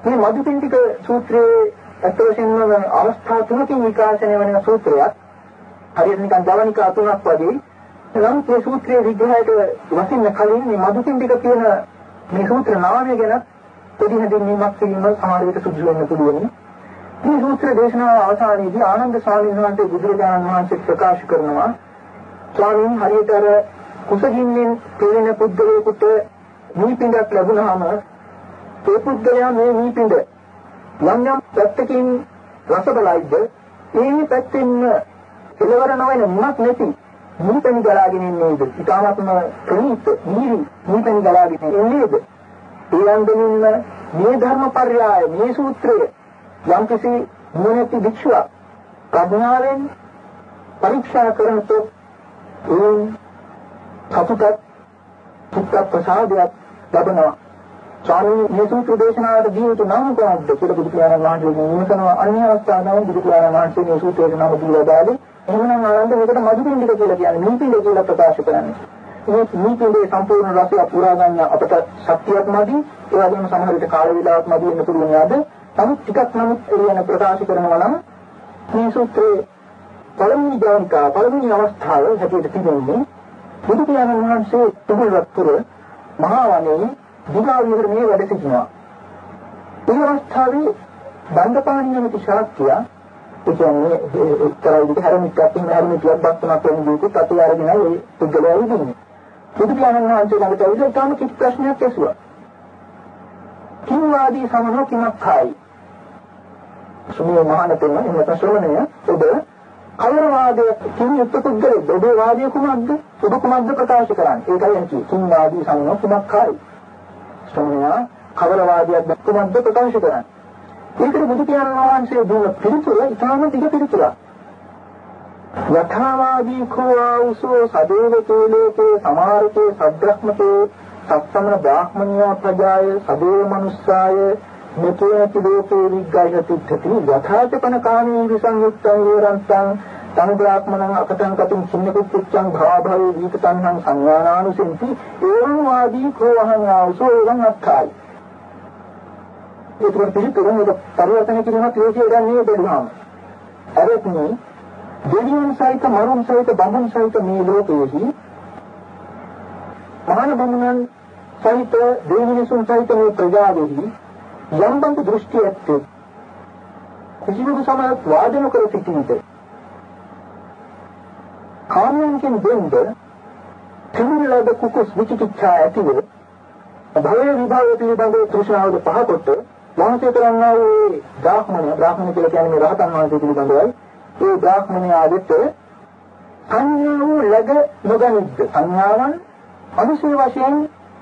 මේ මදුපිණ්ඩික සූත්‍රයේ අත් වශයෙන්ම අවස්ථා තුනකින් විකාශනය වෙන සූත්‍රයක්. හරියට නිකන් ජවනිකා තුනක් වගේ. නම් මේ සූත්‍රයේ විග්‍රහයට වශයෙන් කලින් මේ මදුපිණ්ඩික කියන මේ සූත්‍ර නාමය ගැන පොඩි හැඳින්වීමක් කිරීම සමහර විට සුදුසු වෙන්න පුළුවන්. මේ සූත්‍ර දේශනාව අවසානයේදී ආනන්ද ස්වාමීන් වහන්සේ බුදුරජාණන් වහන්සේ ප්‍රකාශ කරනවා ස්වාමීන් හරියට අර කුසගින්නෙන් පෙළෙන පුද්ගලයෙකුට නීපින්ඩක් ලැබුණාම ඒ පුද්ගලයා මේ නීපින්ඩ යම් යම් පැත්තකින් රස බලයිද ඒ පැත්තෙන් කෙලවර නොවන මුණක් නැති නීපෙනි ගලාගෙන ඉන්නේද? ඊටාත්ම ප්‍රණීත නීරි නීපෙනි ගලාගෙන ඉන්නේද? ඊළඟින්ම මේ ධර්මපර්යාය මේ සූත්‍රය යම්කිසි මොනති වික්ෂුවක් ප්‍රඥාවෙන් පරීක්ෂා කරනකොට ඒ සතුටක් චිත්ත ප්‍රසාදයක් ලැබෙනවා. ස්වාමීන් මේ සූත්‍ර දේශනාවට දී යුතු නම් කොහොමද කියලා බුදු පියාණන් වහන්සේ නියමනවා අන්‍ය අවස්ථාවකදී බුදු පියාණන් වහන්සේ මේ සූත්‍රයට නම දීලා දාලේ එහෙනම් ආනන්ද මේකට මధుපිණ්ඩික කියලා කියන්නේ නිපිණ්ඩික කියලා ප්‍රකාශ කරන්නේ. මේ නීතියේ සම්පූර්ණ රසය පුරා ගන්න අපට ශක්තියක් නැති ඒ වගේම සමහර විට කාල වේලාවක් නැති වෙන පුළුවන් යාද? නමුත් ටිකක් නමුත් එළියන ප්‍රකාශ කරනවා නම් මේ සූත්‍රයේ පළමුවි ජානිකා පළමුවි අවස්ථාව හැටියට තිබෙන්නේ බුදු පියාණන් වහන්සේ තුගලවත්තුර මහා වනයේ දිගා විහරණයේ වැඩ සිටිනවා. ඒ අවස්ථාවේ බණ්ඩපාණි නැමැති ශාස්ත්‍රය ඒ කියන්නේ එක්තරා විදිහට හැරමිටක් එහෙම හැරමිටියක් බස්සනක් වෙන දුකත් අතේ අරගෙන ඒ පුද්ගලයා ඉදින්නේ. බුදු පියාණන් වහන්සේ ළඟට ඇවිල්ලා තාම කිසි ප්‍රශ්නයක් ඇසුවා. කිම්වාදී සමනෝ කිමක්ඛයි. සුමිය මහානතුන් එහෙම ශ්‍රමණය ඔබ කවර වාදයේ කින් උත්පුද්ගලෙද ඔබේ වාදය කුමක්ද? ඔබ කුමක්ද ප්‍රකාශ කරන්නේ? ඒකයි එන්නේ කිම්වාදී සමනෝ කිමක්ඛයි. ශ්‍රමණයා කවර වාදයක් කුමක්ද ප්‍රකාශ කරන්නේ? ඒකට බුදු පියාණන් වහන්සේ දුන්න පිළිතුර ඉතාම දිග පිළිතුරක්. යථාවාදී කෝවසෝ සදේවකේ ලෝකේ සමාරතේ සබ්‍රහ්මතේ සත්තමන බ්‍රාහ්මණියා ප්‍රජාය සදේව මනුස්සාය මෙතේති ලෝකේ විග්ගය තිත්තති යථාචපන කාමී විසංයුක්තං වේරන්තං සංග්‍රාක්මනං අකටං කතින් චින්නකුච්චං භවභවේ විතංහං සංඥානානුසෙන්ති ඒවං වාදී කෝ අහං ආවසෝ එවං අත්ථායි. ඒක පිළිතුරු මේක පරිවර්තන කිරීමක් ලෝකයේ ගන්නේ බැලුවාම. අරත්නේ දෙවියන් සහිත මරුන් සහිත බඹුන් සහිත මේ ලෝකයේදී මහාන බමුණන් සහිත දෙවිනිසුන් සහිත මේ ප්‍රජාවෙහි යම් බඳු දෘෂ්ටියක් කිසිදු සමාජ වාදන කර සිටින්නේ කාමයන්ගෙන් දෙන්න තිමුරලද කුකුස් විචිකිච්ඡා ඇතිව භවය විභාග පිළිබඳව තෘෂ්ණාවද පහකොට වහන්සේ කරන්නා වූ බ්‍රාහ්මණය බ්‍රාහ්මණ කියලා කියන්නේ රහතන් වහන්සේ පිළිබඳවයි. ඒ බ්‍රාහ්මණය ආදිත් සංඥාව ලැබ නොගනිද්ද? සංඥාවන් අනුසය වශයෙන්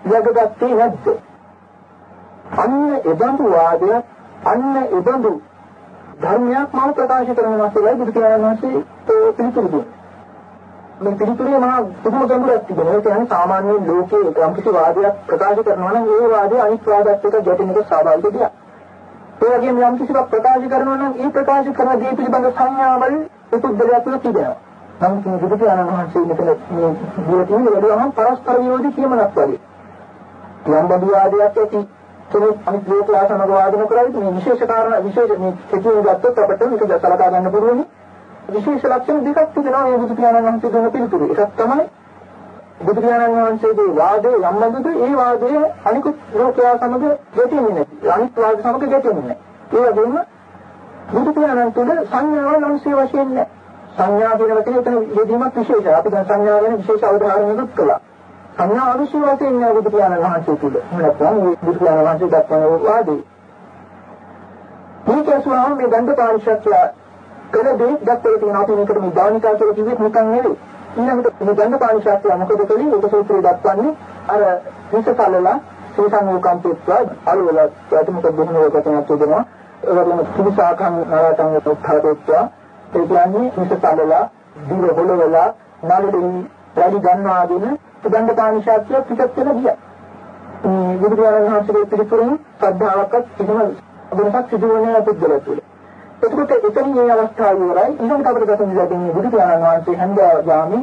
ලැබගත්තේ නැද්ද? අන්න එබඳු වාදයක් අන්න එබඳු ධර්මයක් මම ප්‍රකාශ කරනවා කියලා බුදු පියාණන් වහන්සේ පිළිතුරු දුන්නා මේ පිළිතුරේ මහා පුදුම ගැඹුරක් තිබෙනවා. ඒ කියන්නේ සාමාන්‍ය ලෝකයේ යම් කිසි වාදයක් ප්‍රකාශ කරනවා නම් ඒ වාදය අනිත් වාදයක් එක්ක ගැටෙන එක ස්වාභාවික දෙයක්. ඒ වගේම යම් කිසිවක් ප්‍රකාශ කරනවා නම් ඒ ප්‍රකාශ කරන දේ පිළිබඳ සංඥාවල් උපුද්දලයක් තුළ තිබෙනවා. නමුත් මේ බුදු පියාණන් වහන්සේ මෙතන මේ දීලා තියෙන වැඩිවම පරස්පර විරෝධී කියමනක් වගේ. යම් බඳු වාදයක් ඇති කෙනෙක් අනිත් ලෝකයා සමග වාදන කරයි මේ විශේෂ කාරණා විශේෂ මේ කෙටියෙන් ගත්තොත් අපිට මේක සලකා ගන්න පුළුවන්. විශේෂ ලක්ෂණ දෙකක් තිබෙනවා මේ බුදු පියාණන් වහන්සේ දෙන පිළිතුරු. එකක් තමයි බුදු පියාණන් වහන්සේගේ වාදයේ යම්මදද ඒ වාදයේ අනිකුත් ලෝකයා සමග ගැටෙන්නේ නැති. අනිත් වාද සමග ගැටෙන්නේ නැහැ. ඒ වගේම බුදු පියාණන් තුළ සංඥාවල් අංශය වශයෙන් නැහැ. සංඥා කියන වචනේ එතන යෙදීමක් විශේෂයි. අපි දැන් සංඥා ගැන විශේෂ අවධානයකුත් කළා. සංඥා අවිශ්ව වශයෙන් නෑ බුදු පියාණන් වහන්සේ තුළ. නැත්නම් බුදු පියාණන් වහන්සේ දක්වන වාදේ. මේක අසුරාම මේ දන්ත පාරිශක්‍ය කළ දේ දැක්කේ තියෙන අපි මේකට මේ දානිකා කියලා කිව්වෙත් නිකන් නෙවෙයි. ඊළඟට මේ ගන්ධ පාණි ශාස්ත්‍රය මොකද කළේ? ඒක සූත්‍රයේ දක්වන්නේ අර විසකලලා සීසංගෝකම්පිත්වා අලවල ප්‍රතිමුඛ දෙහින වචනයක් තිබෙනවා. ඒ වගේම කුසාකම් නරතං උත්තරපෙත්වා ඒ කියන්නේ විසකලලා දිව හොලවලා නළුලින් වැඩි ගන්නවාගෙන ගන්ධ පාණි ශාස්ත්‍රය පිටත් වෙලා ගියා. මේ බුදුරජාණන් වහන්සේගේ පිළිතුරෙන් ශ්‍රද්ධාවක්වත් කිසිම වෙනසක් සිදු වෙන්නේ නැහැ පුද්ගලයා තුළ. එතකොට එතන මේ අවස්ථාව ඉවරයි. ඊළඟට අපිට ගතන දෙන්නේ බුදු පියාණන් වහන්සේ හන්දා යාමේ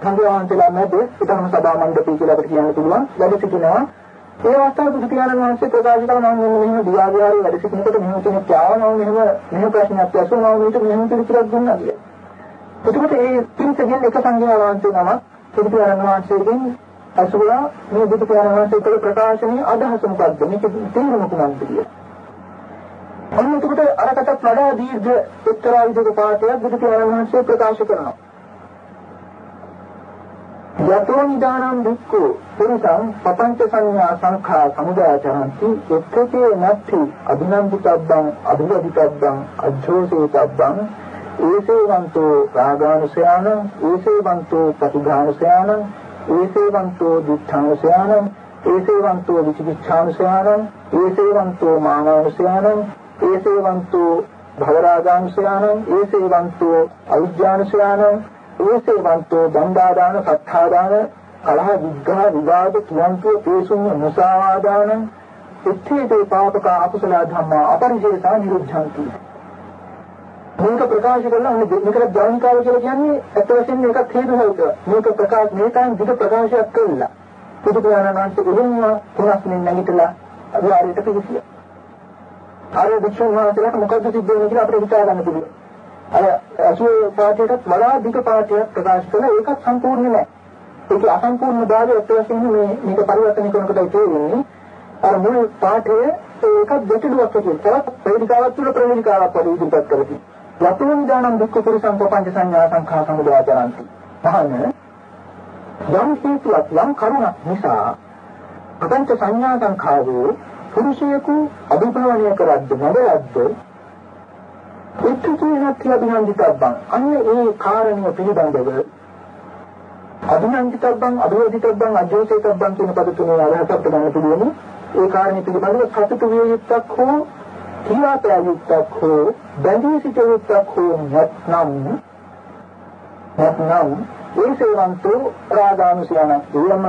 සංඝයාන්තලා මැද උදාහරණ සභා මණ්ඩපය කියලා අපිට කියන්න පුළුවන්. වැඩ සිටිනවා. ඒ අවස්ථාවේ බුදු පියාණන් වහන්සේ ප්‍රකාශ කරනවා මම මෙන්න මෙහෙම දිවාගාරේ වැඩ සිටිනකොට මෙහෙම කෙනෙක් ආවම මෙහෙම මෙහෙම ප්‍රශ්නයක් ඇසුණා මේක මෙහෙම පිළිතුරක් දුන්නා කියලා. එතකොට ඒ පිරිසගෙන් එක සංඝයා වහන්සේ නමක් බුදුරජාණන් වහන්සේගෙන් අසුලා මේ බුදුරජාණන් වහන්සේ කළ ප්‍රකාශනයේ අදහස මොකක්ද මේක තේරුම කොහොමද කියලා. අන්න එතකොට අරකටත් වඩා දීර්ඝ උත්තරා විදක පාඩය බුදුරජාණන් වහන්සේ ප්‍රකාශ කරනවා. යතෝ නිදානම් දුක්ඛෝ පුරුසං පපංච සංඥා සංඛා සමුදායතන්ති එක්කේ නැති අභිනන්දිතබ්බං අභිවදිතබ්බං අජ්ජෝසේතබ්බං ඒසේවන්තෝ රාගානුසයාන ඒසේවන්තෝ පටිඝානුසයාන ඒසේවන්තෝ දුක්ඛානුසයාන ඒසේවන්තෝ විචිකිච්ඡානුසයාන ඒසේවන්තෝ මානානුසයාන ඒසේවන්තෝ භවරාගාංශයානං ඒසේවන්තෝ අවිජ්ජාංශයානං ඒසේවන්තෝ දණ්ඩාදාන සත්තාදාන කලහ විග්ඝහ විවාද කියන්තෝ තේසුඤ්ඤ මුසාවාදානං ඉත්තේතේ පාපක අකුසල ධම්මා අපරිජේසා නිරුද්ධಂತಿ මේක ප්‍රකාශ කරලා මේකට ජානිකාව කියලා කියන්නේ ඇත්ත වශයෙන්ම මේකත් හේතුසහිත මේක ප්‍රකාශ මේකෙන් දිග ප්‍රකාශයක් කළා බුදු පියාණන් වහන්සේ උරුම තුනස්මින් නැගිටලා අවිහාරයට පිවිසියා අර වික්ෂුන් වහන්සේලාට මොකද්ද සිද්ධ වෙන්නේ කියලා අපිට හිතා ගන්න පුළුවන්. අර අසුවේ පාඨයටත් වඩා දිග පාඨයක් ප්‍රකාශ කළා ඒකත් සම්පූර්ණ නෑ. ඒක අසම්පූර්ණ භාවය ඇත්ත වශයෙන්ම මේ මේක පරිවර්තන කරනකොට තේරෙන්නේ අර මුල් පාඨය ඒකත් දෙටුවක් කියලා. ප්‍රේරිකාවක් තුළ ප්‍රේරිකාවක් වගේ ඉදිරිපත් කරති. යතෝ නිදානම් දුක්ඛ පුරිසං පංච සංඥා සංඛා සමුදයාචරಂತಿ. මහාන යම් හේතුවක් යම් කරුණක් නිසා පංච සංඥා සංඛාවෝ පුරුෂයෙකු අභිභවනය කරද්ද නැදලද්ද උත්තුචේනත් අභිනන්දිතබ්බං අන්න ඒ කාරණිය පිළිබඳව අභිනන්දිතබ්බං අභිවදිතබ්බං අජෝසේතබ්බං කියන පද තුනේ අරහතට ගන්න පුළුවන් ඒ කාරණිය පිළිබඳව සතුටු විය යුක්තක් හෝ කියාපෑ යුක්තක් හෝ බැඳී සිට යුක්තක් හෝ නැත්නම් නැත්නම් ඒ සේවන්තෝ රාගානුසයන එයම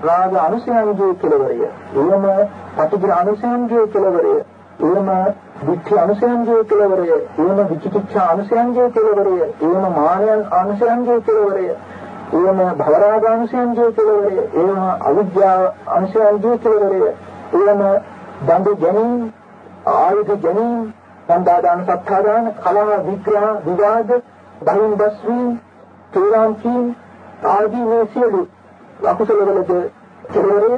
රාග අනුසයන්ගේ කෙලවරය. එයම පටිඝ අනුසයන්ගේ කෙලවරය. එහෙම විච්ඡ අනුසයන්ගේ කෙලවරය, එහෙම විචිකිච්ඡා අනුසයන්ගේ කෙලවරය, එහෙම මානයන් අනුසයන්ගේ කෙලවරය, එහෙම භවරාග අනුසයන්ගේ කෙලවරය, එහෙම අවිද්‍යාව අනුසයන්ගේ කෙලවරය, එහෙම බඳු ගැනීම, ආයුධ ගැනීම, සම්දාදාන සත්තාදාන, කලහ විග්‍රහ, විවාද, බහින් බස්වීම, තේරාම්කීම් ආදී මේ සියලු අකුසල වලද කෙලවරය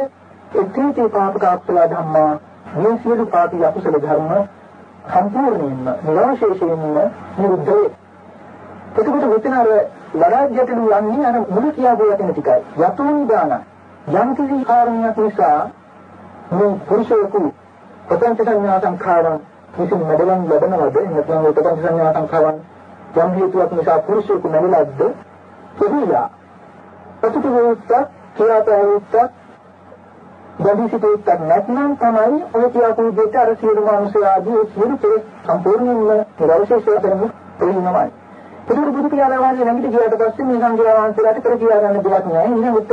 එක්කීති පාපක අකුසල ධම්මා මේ සියලු පාපී අකුසල ධර්ම සම්පූර්ණයෙන්ම නිරවශේෂයෙන්ම නිරුද්ධ වේ. එතකොට මෙතන අර වරාජ්‍යටලු යන්නේ අර මුල කියාපු යටින ටිකයි. යතුන් දාන යම් කිසි කාරණයක් නිසා මේ පුරුෂයෙකු ප්‍රපංච සංඥා සංඛාරම් විසින් මඩලන් ලැබනවද නැත්නම් ප්‍රපංච සංඥා සංඛාරම් යම් හේතුවක් නිසා පුරුෂයෙකු මැරිලාද එහිලා ප්‍රතිපෝත්තක් කියාපෑවුත්තක් ගදිසිතේක් නැත්නම් තමයි ඔය කියපු දෙයට අර සියලු මානසික ආදී ඒ සියලු කෙලෙස් සම්පූර්ණයෙන්ම නිරවශේෂය කරමු එළිනමයි. ඒක බුදු කියලා වහන්සේ නැගිට ගියාට පස්සේ මේ සංඝයා වහන්සේලාට කර කියා ගන්න දෙයක් නෑ. ඊළඟට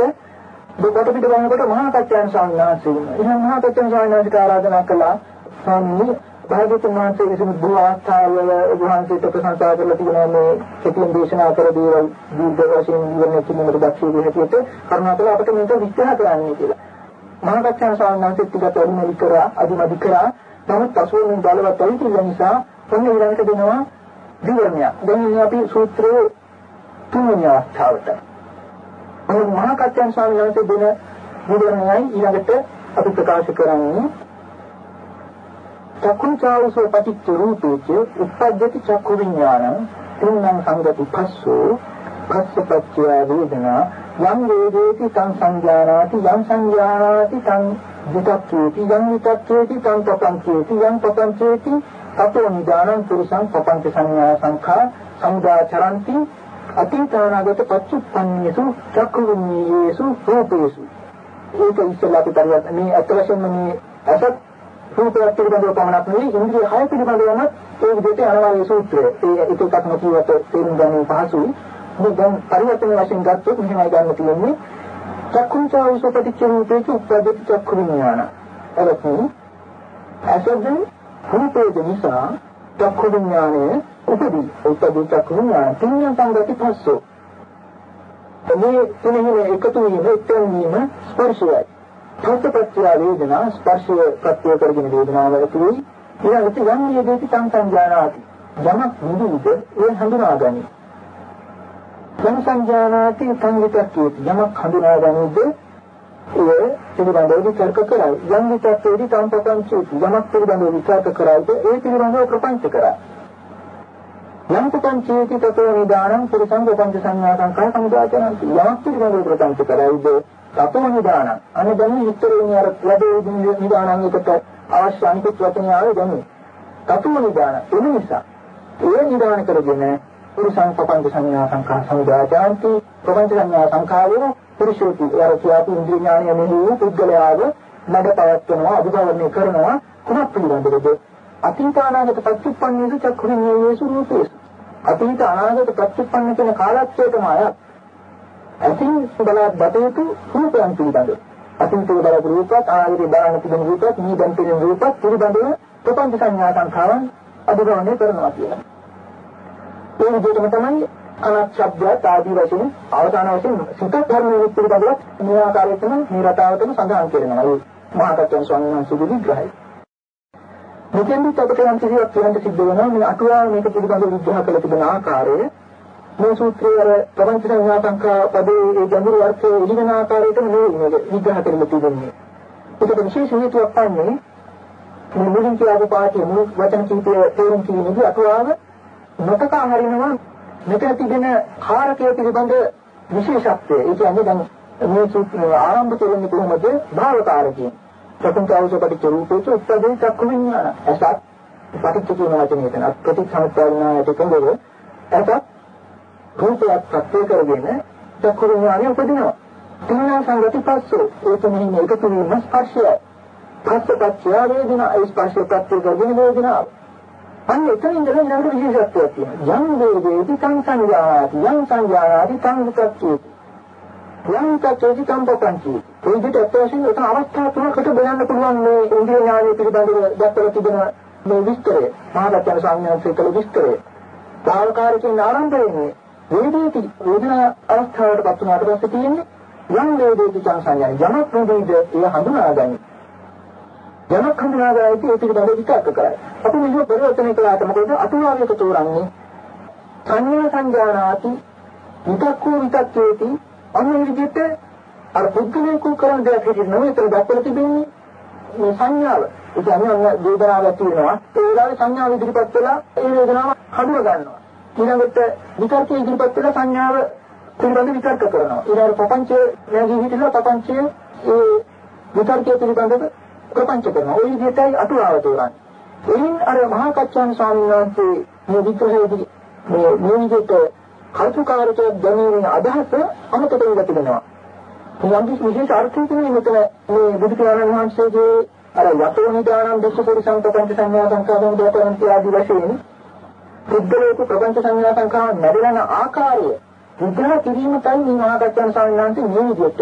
දෙකට පිට වන්නකොට මහා කච්චයන් ස්වාමීන් වහන්සේ ඉන්නවා. එහෙනම් මහා කච්චයන් ස්වාමීන් වහන්සේට ආරාධනා කළා. ස්වාමීනි භාග්‍යතුන් වහන්සේ විසින් බුදු ආස්ථාවල වහන්සේට ප්‍රශංසා කරලා තියෙනවා මේ කෙටියෙන් දේශනා කර දේවල් දීර්ඝ වශයෙන් විවරණය කිරීමට දක්ෂ විදිහට කරුණාකර අපිට මේක විස්තර කරන්න කියලා. මහාකච්ඡා ස්වාමීන් වහන්සේ ටිකක් අදිමදි කරා අදිමදි කරා නමුත් පසුවෙන් බලවත් ඇවිත් නිසා ඔන්න ඊළඟට දෙනවා විවරණය. දැන් අපි සූත්‍රයේ තුන්වෙනි අවස්ථාවට. ඔන්න මහාකච්ඡා ස්වාමීන් වහන්සේ දෙන විවරණයයි ඊළඟට අපි ප්‍රකාශ කරන්නේ. චක්කුංචාවසෝ පටිච්ච රූපේච උප්පජ්ජති චක්කු විඥානං තුන්නම් සංගති පස්සෝ පස්සපච්චය වේදනා යම් වේදේති තං සංජානාති යම් සංජානාති තං විතක්කේති යම් විතක්කේති තං පපංචේති යම් පපංචේති තතෝ නිදානං පුරුෂං පපංච සංඥා සංඛා සමුදාචරಂತಿ අතීතානාගත පච්චුප්පන්නේසු චක්කු විඤ්ඤේසු රූපේසු ඒක ඉස්සෙල්ලා අපි පරිවර්තන මේ අත් වශයෙන්ම මේ අසත් රූපයක් පිළිබඳව පමණක් නෙවෙයි ඉන්ද්‍රිය හය පිළිබඳවම ඒ විදිහට අනවාරී සූත්‍රය ඒ එක එකක් නොකියවට තේරුම් ගැනීම පහසුයි. මේ දැන් පරිවර්තන වශයෙන් ගත්තොත් මෙහෙමයි ගන්න තියෙන්නේ. චක්කුංචා උසපටිච්ච රූපේක උපදිත චක්කු විඥාන. එලෙසි අසද්ද රූපේ නිසා චක්කු විඥානයේ උපදී උපදී චක්කු විඥාන තින්න සංගති පස්සෝ. මේ තුනෙහිම එකතු වීම එක්තෙන් වීම ස්පර්ශයයි. පස්සපච්චය වේදනා ස්පර්ශය ප්‍රත්‍ය කරගෙන වේදනාව ඇති වෙයි. ඊළඟට යම් වේදේති සංසංජානාති. යමක් නිදුද ඒ හඳුනාගනි. සංසංජානාති සංවිතක්කේති යමක් හඳුනාගනිද ඒ පිළිබඳව විචාරක කරයි. යම් විචාරකේදී සම්පතංචේති යමක් පිළිබඳව විචාරක කරයිද ඒ පිළිබඳව ප්‍රපංච කරයි. යම් පංචේති තතෝ නිදානං පුරුෂං පංච සංඥා සංකා සමුදාචරಂತಿ යමක් පිළිබඳව ප්‍රපංච කරයිද? සතෝ නිදානං. අනේ දැන් විස්තරයෙන් අර ලැබෙන්නේ නිදානං එකට අවශ්‍ය අනිකුත් වචන ආවේ දැන් සතෝ නිදාන. ඒ නිසා ඒ නිදාන කරගෙන පුරුෂං පපංච සංඥා සංඛා සමුදායන්ති. ප්‍රපංච සංඥා සංඛාවෝ පුරුෂෝති. අර කියාපු ඉන්ද්‍රිය ඥානය මෙහි පුද්ගලයාව නඩ පවත්වනවා අභිභවනය කරනවා කුමක් පිළිබඳවද? අතීතානාගත පච්චුප්පන්නේසු චක්ඛුඤ්ඤේසු රූපේසු. අතීත අනාගත පච්චුප්පන්න කියන කාලක්ෂේත්‍රම අයත් අතින් බලවත් බටේතු රූපයන් පිළිබඳ. අතීතයේ බලවත් රූපත් ආයතේ බලන තිබෙන රූපත් මේ දැන් තියෙන රූපත් පිළිබඳව ප්‍රපංච සංඥා සංඛාරන් අභිගමනය කරනවා කියලා. ඒ විදිහටම තමයි අනක්ෂබ්දයත් ආදී වශයෙන් අවසාන වශයෙන් සිත ධර්ම පිළිබඳව මේ ආකාරයටම මේ රටාවටම සඳහන් කරනවා. ඒ මහාකච්චන් ස්වාමීන් වහන්සේගේ විග්‍රහය. මෙතෙන්දි අපිට යම් කිසිවක් කියන්න සිද්ධ වෙනවා මේ අටුවාව මේක පිළිබඳව විග්‍රහ කළ තිබෙන ආකාරය මේ සූත්‍රයේ අර ප්‍රපංච සංඥා සංඛා පදේ ඒ ගැඹුරු අර්ථය එළිවෙන ආකාරයට නෙවෙයි විග්‍රහ කරලා තිබෙන්නේ. ඒකට විශේෂ හේතුවක් වන්නේ මේ මුලින් කියපු පාඩේ මුල් වචන කීපය තේරුම් ගැනීමදී අටුවාව නොතකා හරිනවා මෙතන තිබෙන කාරකයේ පිළිබඳ විශේෂත්වය. ඒ කියන්නේ දැන් මේ සූත්‍රය ආරම්භ කරන්නේ කොහොමද? භාවකාරකයෙන්. ප්‍රථම අවශ්‍යපටි චරූපේච උපදේ චක්කු විඥාන. එසත් පටිච්ච කියන වචනේ එතන ප්‍රතිසංස්කාරණයට කෙනෙකුට එසත් රූපයක් ප්‍රත්‍ය කරගෙන චක්කු විඥානය උපදිනවා. තිනා සංගති පස්සෝ ඒක මෙහිම එකතු වීම ස්පර්ශය. පස්සපච්චය වේදනා ඒ ස්පර්ශය ප්‍රත්‍ය කරගෙන වේදනාව. අන්න එතන ඉඳලා ඊළඟට විශේෂත්වයක් තියෙනවා. යම් වේදේති සං සංජානාති යම් සංජානාති සං විතක්කේති. යන්තකේති කම්පපංචි. ඒ විදිහට අත්‍යවශ්‍යම උතන අවස්ථා තුනකට බෙදන්න පුළුවන් මේ ඉන්ද්‍රිය ඥානය පිළිබඳව දක්වලා තිබෙන මේ විස්තරය. මහාගතන සංඥාන්සේ කළ විස්තරය. සාවකාරිකෙන් ආරම්භ වෙන්නේ වේදේති වේදනා අවස්ථාවට පත් වුණාට පස්සේ තියෙන්නේ යම් වේදේති සංසංයන යමක් වේදේද ඒ හඳුනා ගන්න. යමක් හඳුනා ගන්නයි ඒ පිළිබඳව විචාර කරයි. අපි මේක පරිවර්තනය කළාට මොකද අතුවාවයක තෝරන්නේ සංඥා සංජානාති විතක්කෝ විතක්කේති අන්න ඒ විදිහට අර පුද්ගලයෙකු කරන දෙයක් හැටියට නෙවෙයි ඒතර දැක්වලා තිබෙන්නේ මේ සංඥාව. ඒ කියන්නේ අන්න වේදනාවක් තියෙනවා. ඒ වෙලාවේ සංඥාව ඉදිරිපත් වෙලා ඒ වේදනාව හඳුනා ගන්නවා. ඊළඟට විතර්කයේ ඉදිරිපත් වෙලා සංඥාව පිළිබඳ විතර්ක කරනවා. ඊළඟට ප්‍රපංචයේ නැගී හිටිලා ප්‍රපංචයේ ඒ විතර්කයේ පිළිබඳව ප්‍රපංච කරනවා. ওই විදිහටයි අටුවාව තෝරන්නේ. එයින් අර මහා කච්චාන් ස්වාමීන් වහන්සේ මේ විග්‍රහයේදී මේ මේ විදිහට කල්පකාරක ගැනීමේ අදහස අමතක වෙලා තිබෙනවා. මේ යම් විශේෂ අර්ථයකින් මෙතන මේ බුදු පියාණන් වහන්සේගේ අර යතෝ නිදානම් දුක්ඛ පරිසංකප්පන්ත සංඥා සංකාරම් දෝතරන්ති ආදී වශයෙන් බුද්ධලෝක ප්‍රපංච සංඥා සංකාර නැදෙන ආකාරය විග්‍රහ කිරීමයි මේ මහාගතයන් ස්වාමීන් වහන්සේ මේ විදිහට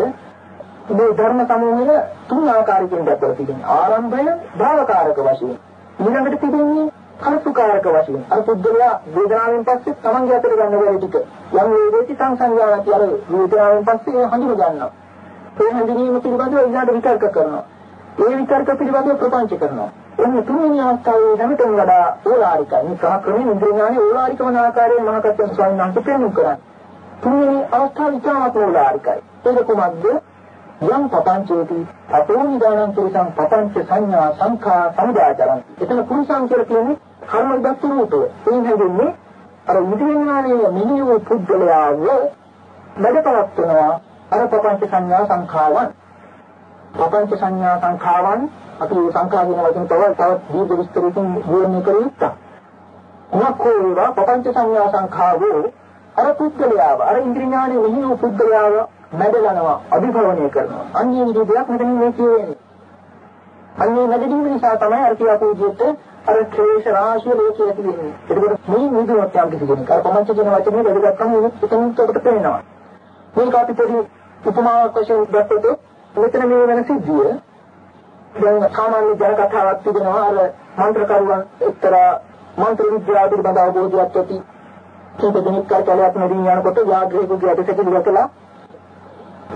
මේ ධර්ම සමූහය තුන් ආකාරයකින් දක්වලා තිබෙනවා. ආරම්භය භාවකාරක වශයෙන් ඊළඟට තිබෙන්නේ කල්පකාරක වශයෙන් අර පුද්ගලයා වේදනාවෙන් පස්සේ තමන්ගේ අතට ගන්න බැරි ටික. යම් වේදේති සංසංයාන කියලා වේදනාවෙන් පස්සේ හඳුන ගන්නවා. ඒ හඳුනීම පිළිබඳව ඊළඟ විතර්ක කරනවා. ඒ විතර්ක පිළිබඳව ප්‍රපංච කරනවා. එන්න තුන්වෙනි අවස්ථාවේ හැමතෙම වඩා ඕලාරිකයි. මේ ක්‍රමයෙන් ඉන්ද්‍රියානේ ඕලාරික වන ආකාරයෙන් මහකත්ය ස්වාමීන් වහන්සේ පෙන්වු කරන්නේ. තුන්වෙනි අවස්ථාව ඉතාමත් ඕලාරිකයි. ඒක කොහොමද යම් පපංචේති තතෝ නිදානං පුරුෂං පපංච සංඥා සංඛා සමුදාචරං. එතන පුරුෂං කියලා කියන්නේ කර්මගත රූපය. ඒ හැදෙන්නේ අර විදිනාලේ මිනිව පුද්ගලයාව වැඩපවත් වෙනවා අර ප්‍රපංච සංඥා සංඛාවන්. ප්‍රපංච සංඥා සංඛාවන් අපි සංඛා කියන වචන තව තවත් දීර්ඝ විස්තරකින් විවරණය කර යුක්තා. මොකෝර ප්‍රපංච සංඥා සංඛාවෝ අර පුද්ගලයාව අර ඉන්ද්‍රියාණේ මෙහිව පුද්ගලයාව මැඩලනවා අභිභවනය කරනවා. අන්‍ය විදිහක් මෙතන මේ කියන්නේ. අන්‍ය නැගීම නිසා තමයි අර කියාපු විදිහට අර ක්ලේශ රාශිය ලෝකයේ ඇති වෙන්නේ. ඒකවල මේ නිදුවක් යම් කිසි කෙනෙක්. අර පමච්ච කියන වචනේ වැදගත්කම එතනින් ඔබට පේනවා. මේක අපි පොඩි උපමාවක් වශයෙන් ගත්තොත් මෙතන මේ වෙන සිද්ධිය දැන් සාමාන්‍ය ජන කතාවක් තිබෙනවා අර මන්ත්‍රකරුවන් එක්තරා මන්ත්‍ර විද්‍යාව පිළිබඳ අවබෝධයක් ඇති කීප දෙනෙක් කරකැලයක් නදින් යනකොට යාග්‍රේකුගේ අධිසකි ඉවකලා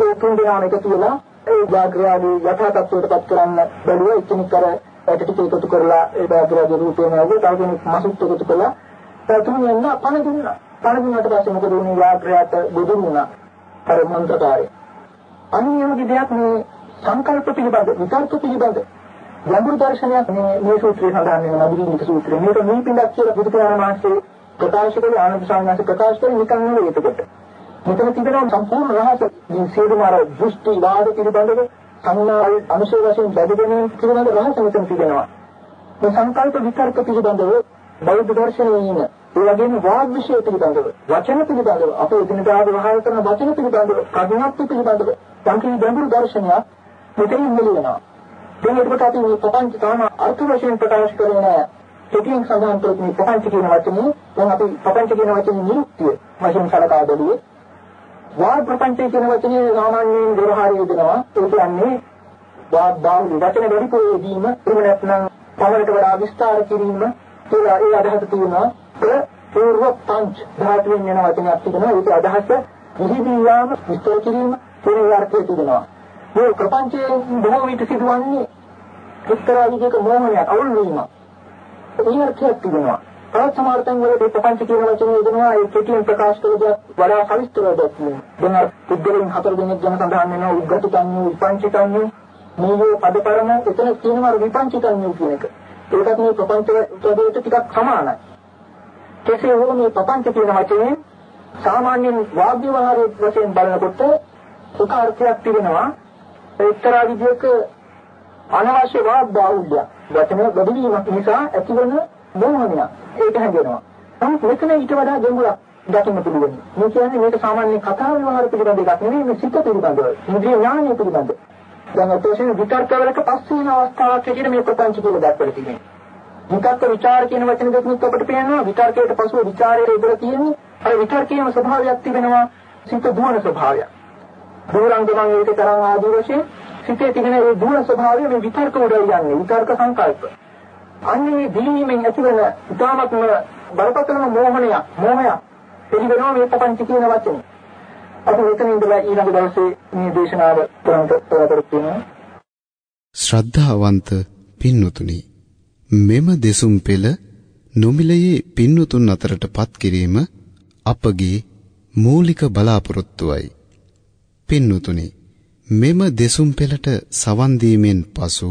ඒ තුන් දෙනාම එකතු වෙලා ඒ යාග්‍රයාගේ යථා තත්ත්වයට පත් කරන්න බැලුවා එක්කෙනෙක් අර ටික එකතු කරලා ඒ බාහිරගේ රූපේ නැවුව තව කෙනෙක් මසුත් එකතු කළා. තුන් යන්න පණ දුන්නා පණ දුන්නාට පස්සේ මොකද වුනේ? යාත්‍රාට බුදුන් වුණා. අර මන්ත්‍රකාරය. අනියමගේ දෙයක් මේ සංකල්ප පිළිබඳ විතර්ක පිළිබඳ ගැඹුරු දර්ශනයක් මේ මේ සූත්‍රයේ සඳහන් වෙන නබිලික සූත්‍රය. මේක මේ පිටක් කියලා බුදු පියාණන් වහන්සේ ප්‍රකාශ කළේ ආනන්ද සාමණේර ප්‍රකාශ කළේ නිකන් නෙවෙයි එතකොට. මෙතන තිබෙනවා සම්පූර්ණ රහස මේ සියලුම අර දෘෂ්ටි වාද පිළිබඳව සංඥාවේ අනුශය වශයෙන් බැඳගෙන පිළිබඳ රහස මෙතන තිබෙනවා. මේ සංකල්ප විතර්ක පිළිබඳව බෞද්ධ දර්ශනයේ ඉන්න ඒ වගේම වාග් විෂය පිළිබඳව වචන පිළිබඳව අපේ දිනදා ව්‍යවහාර කරන වචන පිළිබඳව ප්‍රඥාත්මක පිළිබඳව සංකීර්ණ ගැඹුරු දර්ශනයක් මෙතනින් මෙලිනවා. දැන් ඒකට අපි මේ පොතන්ති තම අර්ථ වශයෙන් ප්‍රකාශ කරන කෙටියෙන් සඳහන් කරපු මේ පොතන්ති කියන වචනේ දැන් අපි පොතන්ති කියන වචනේ නිරුක්තිය වශයෙන් සලකා බැලුවේ වාග් ප්‍රපංචය කියන වචනේ සාමාන්‍යයෙන් ව්‍යවහාරයේ දෙනවා. ඒ කියන්නේ වාග් බාහුල වචන වැඩිපුර යෙදීම, එහෙම නැත්නම් පවරට වඩා විස්තර කිරීම කියලා ඒ අදහස තියෙනවා. ඒ පූර්ව පංච ධාතුවෙන් යන වචනයක් තිබෙනවා. ඒක අදහස විහිදී යාම විස්තර කිරීම කියන අර්ථය තිබෙනවා. මේ ප්‍රපංචයේ බොහෝ විට සිදුවන්නේ එක්තරා විදිහක මොහොනයක් අවුල් වීමක්. ඒ අර්ථයක් තිබෙනවා. තවත් සමහර තැන් වල මේ ප්‍රපංච කියන වචනේ යොදනවා ඒ කෙටියෙන් ප්‍රකාශ කළ දෙයක් වඩා සවිස්තරව දැක්වීම. දැන් අර පුද්ගලයන් හතර දෙනෙක් ගැන සඳහන් වෙනවා උද්ගතකන්නේ විපංචිකන්නේ මේ පදපරම එතන තියෙනවා විපංචිකන්නේ කියන එක. ඒකත් මේ ප්‍රපංච උදේට ටිකක් සමානයි. කෙසේ හෝ මේ ප්‍රපංච කියන වචනේ සාමාන්‍යයෙන් වාග්ය වහරේ වශයෙන් බලනකොට එක අර්ථයක් තිබෙනවා එක්තරා විදිහක අනවශ්‍ය වාග් බාහුල්‍ය වචන වැඩි වීමක් නිසා ඇතිවන මෝහනයක් ඒක හඳුනනවා. නමුත් මෙතන ඊට වඩා ගැඹුරක් දකින්න පුළුවන්. මේ කියන්නේ මේක සාමාන්‍ය කතා ව්‍යවහාර පිළිබඳ එකක් නෙවෙයි මේ සිත පිළිබඳ. ඉන්ද්‍රිය ඥානය පිළිබඳ. දැන් ඔතන විතර්කවලට පස්සේ වෙන අවස්ථාවක් ඇටියට මේ ප්‍රපංච කියලා දක්වලා තියෙනවා. විතර්ක විචාර කියන වචන දෙකත් අපිට පේනවා විතර්කයට පසුව විචාරයේ ඉඳලා තියෙන්නේ අර විතර්කයේම ස්වභාවයක් තිබෙනවා සිත දුවන ස්වභාවය. දුරංගමං ඒක තරම් ආදී වශයෙන් සිතේ තිබෙන ඒ දුවන ස්වභාවය මේ විතර්ක උඩ යන්නේ විතර්ක සංකල්ප. අන්නේ දීීමෙන් ඇතිවන ඉතාමත්ම බරපතලම මෝහණය මෝහය පිළිවෙනවා මේ පංච කියන වචනේ. අපි මෙතන ඉඳලා ඊළඟ දවසේ මේ දේශනාව කරන්න පොරොත්තු වෙනවා. ශ්‍රද්ධාවන්ත පින්වතුනි මෙම දෙසුම් පෙළ නොමිලයේ පින්වතුන් අතරටපත් කිරීම අපගේ මූලික බලාපොරොත්තුවයි. පින්වතුනි මෙම දෙසුම් පෙළට සවන් දීමෙන් පසු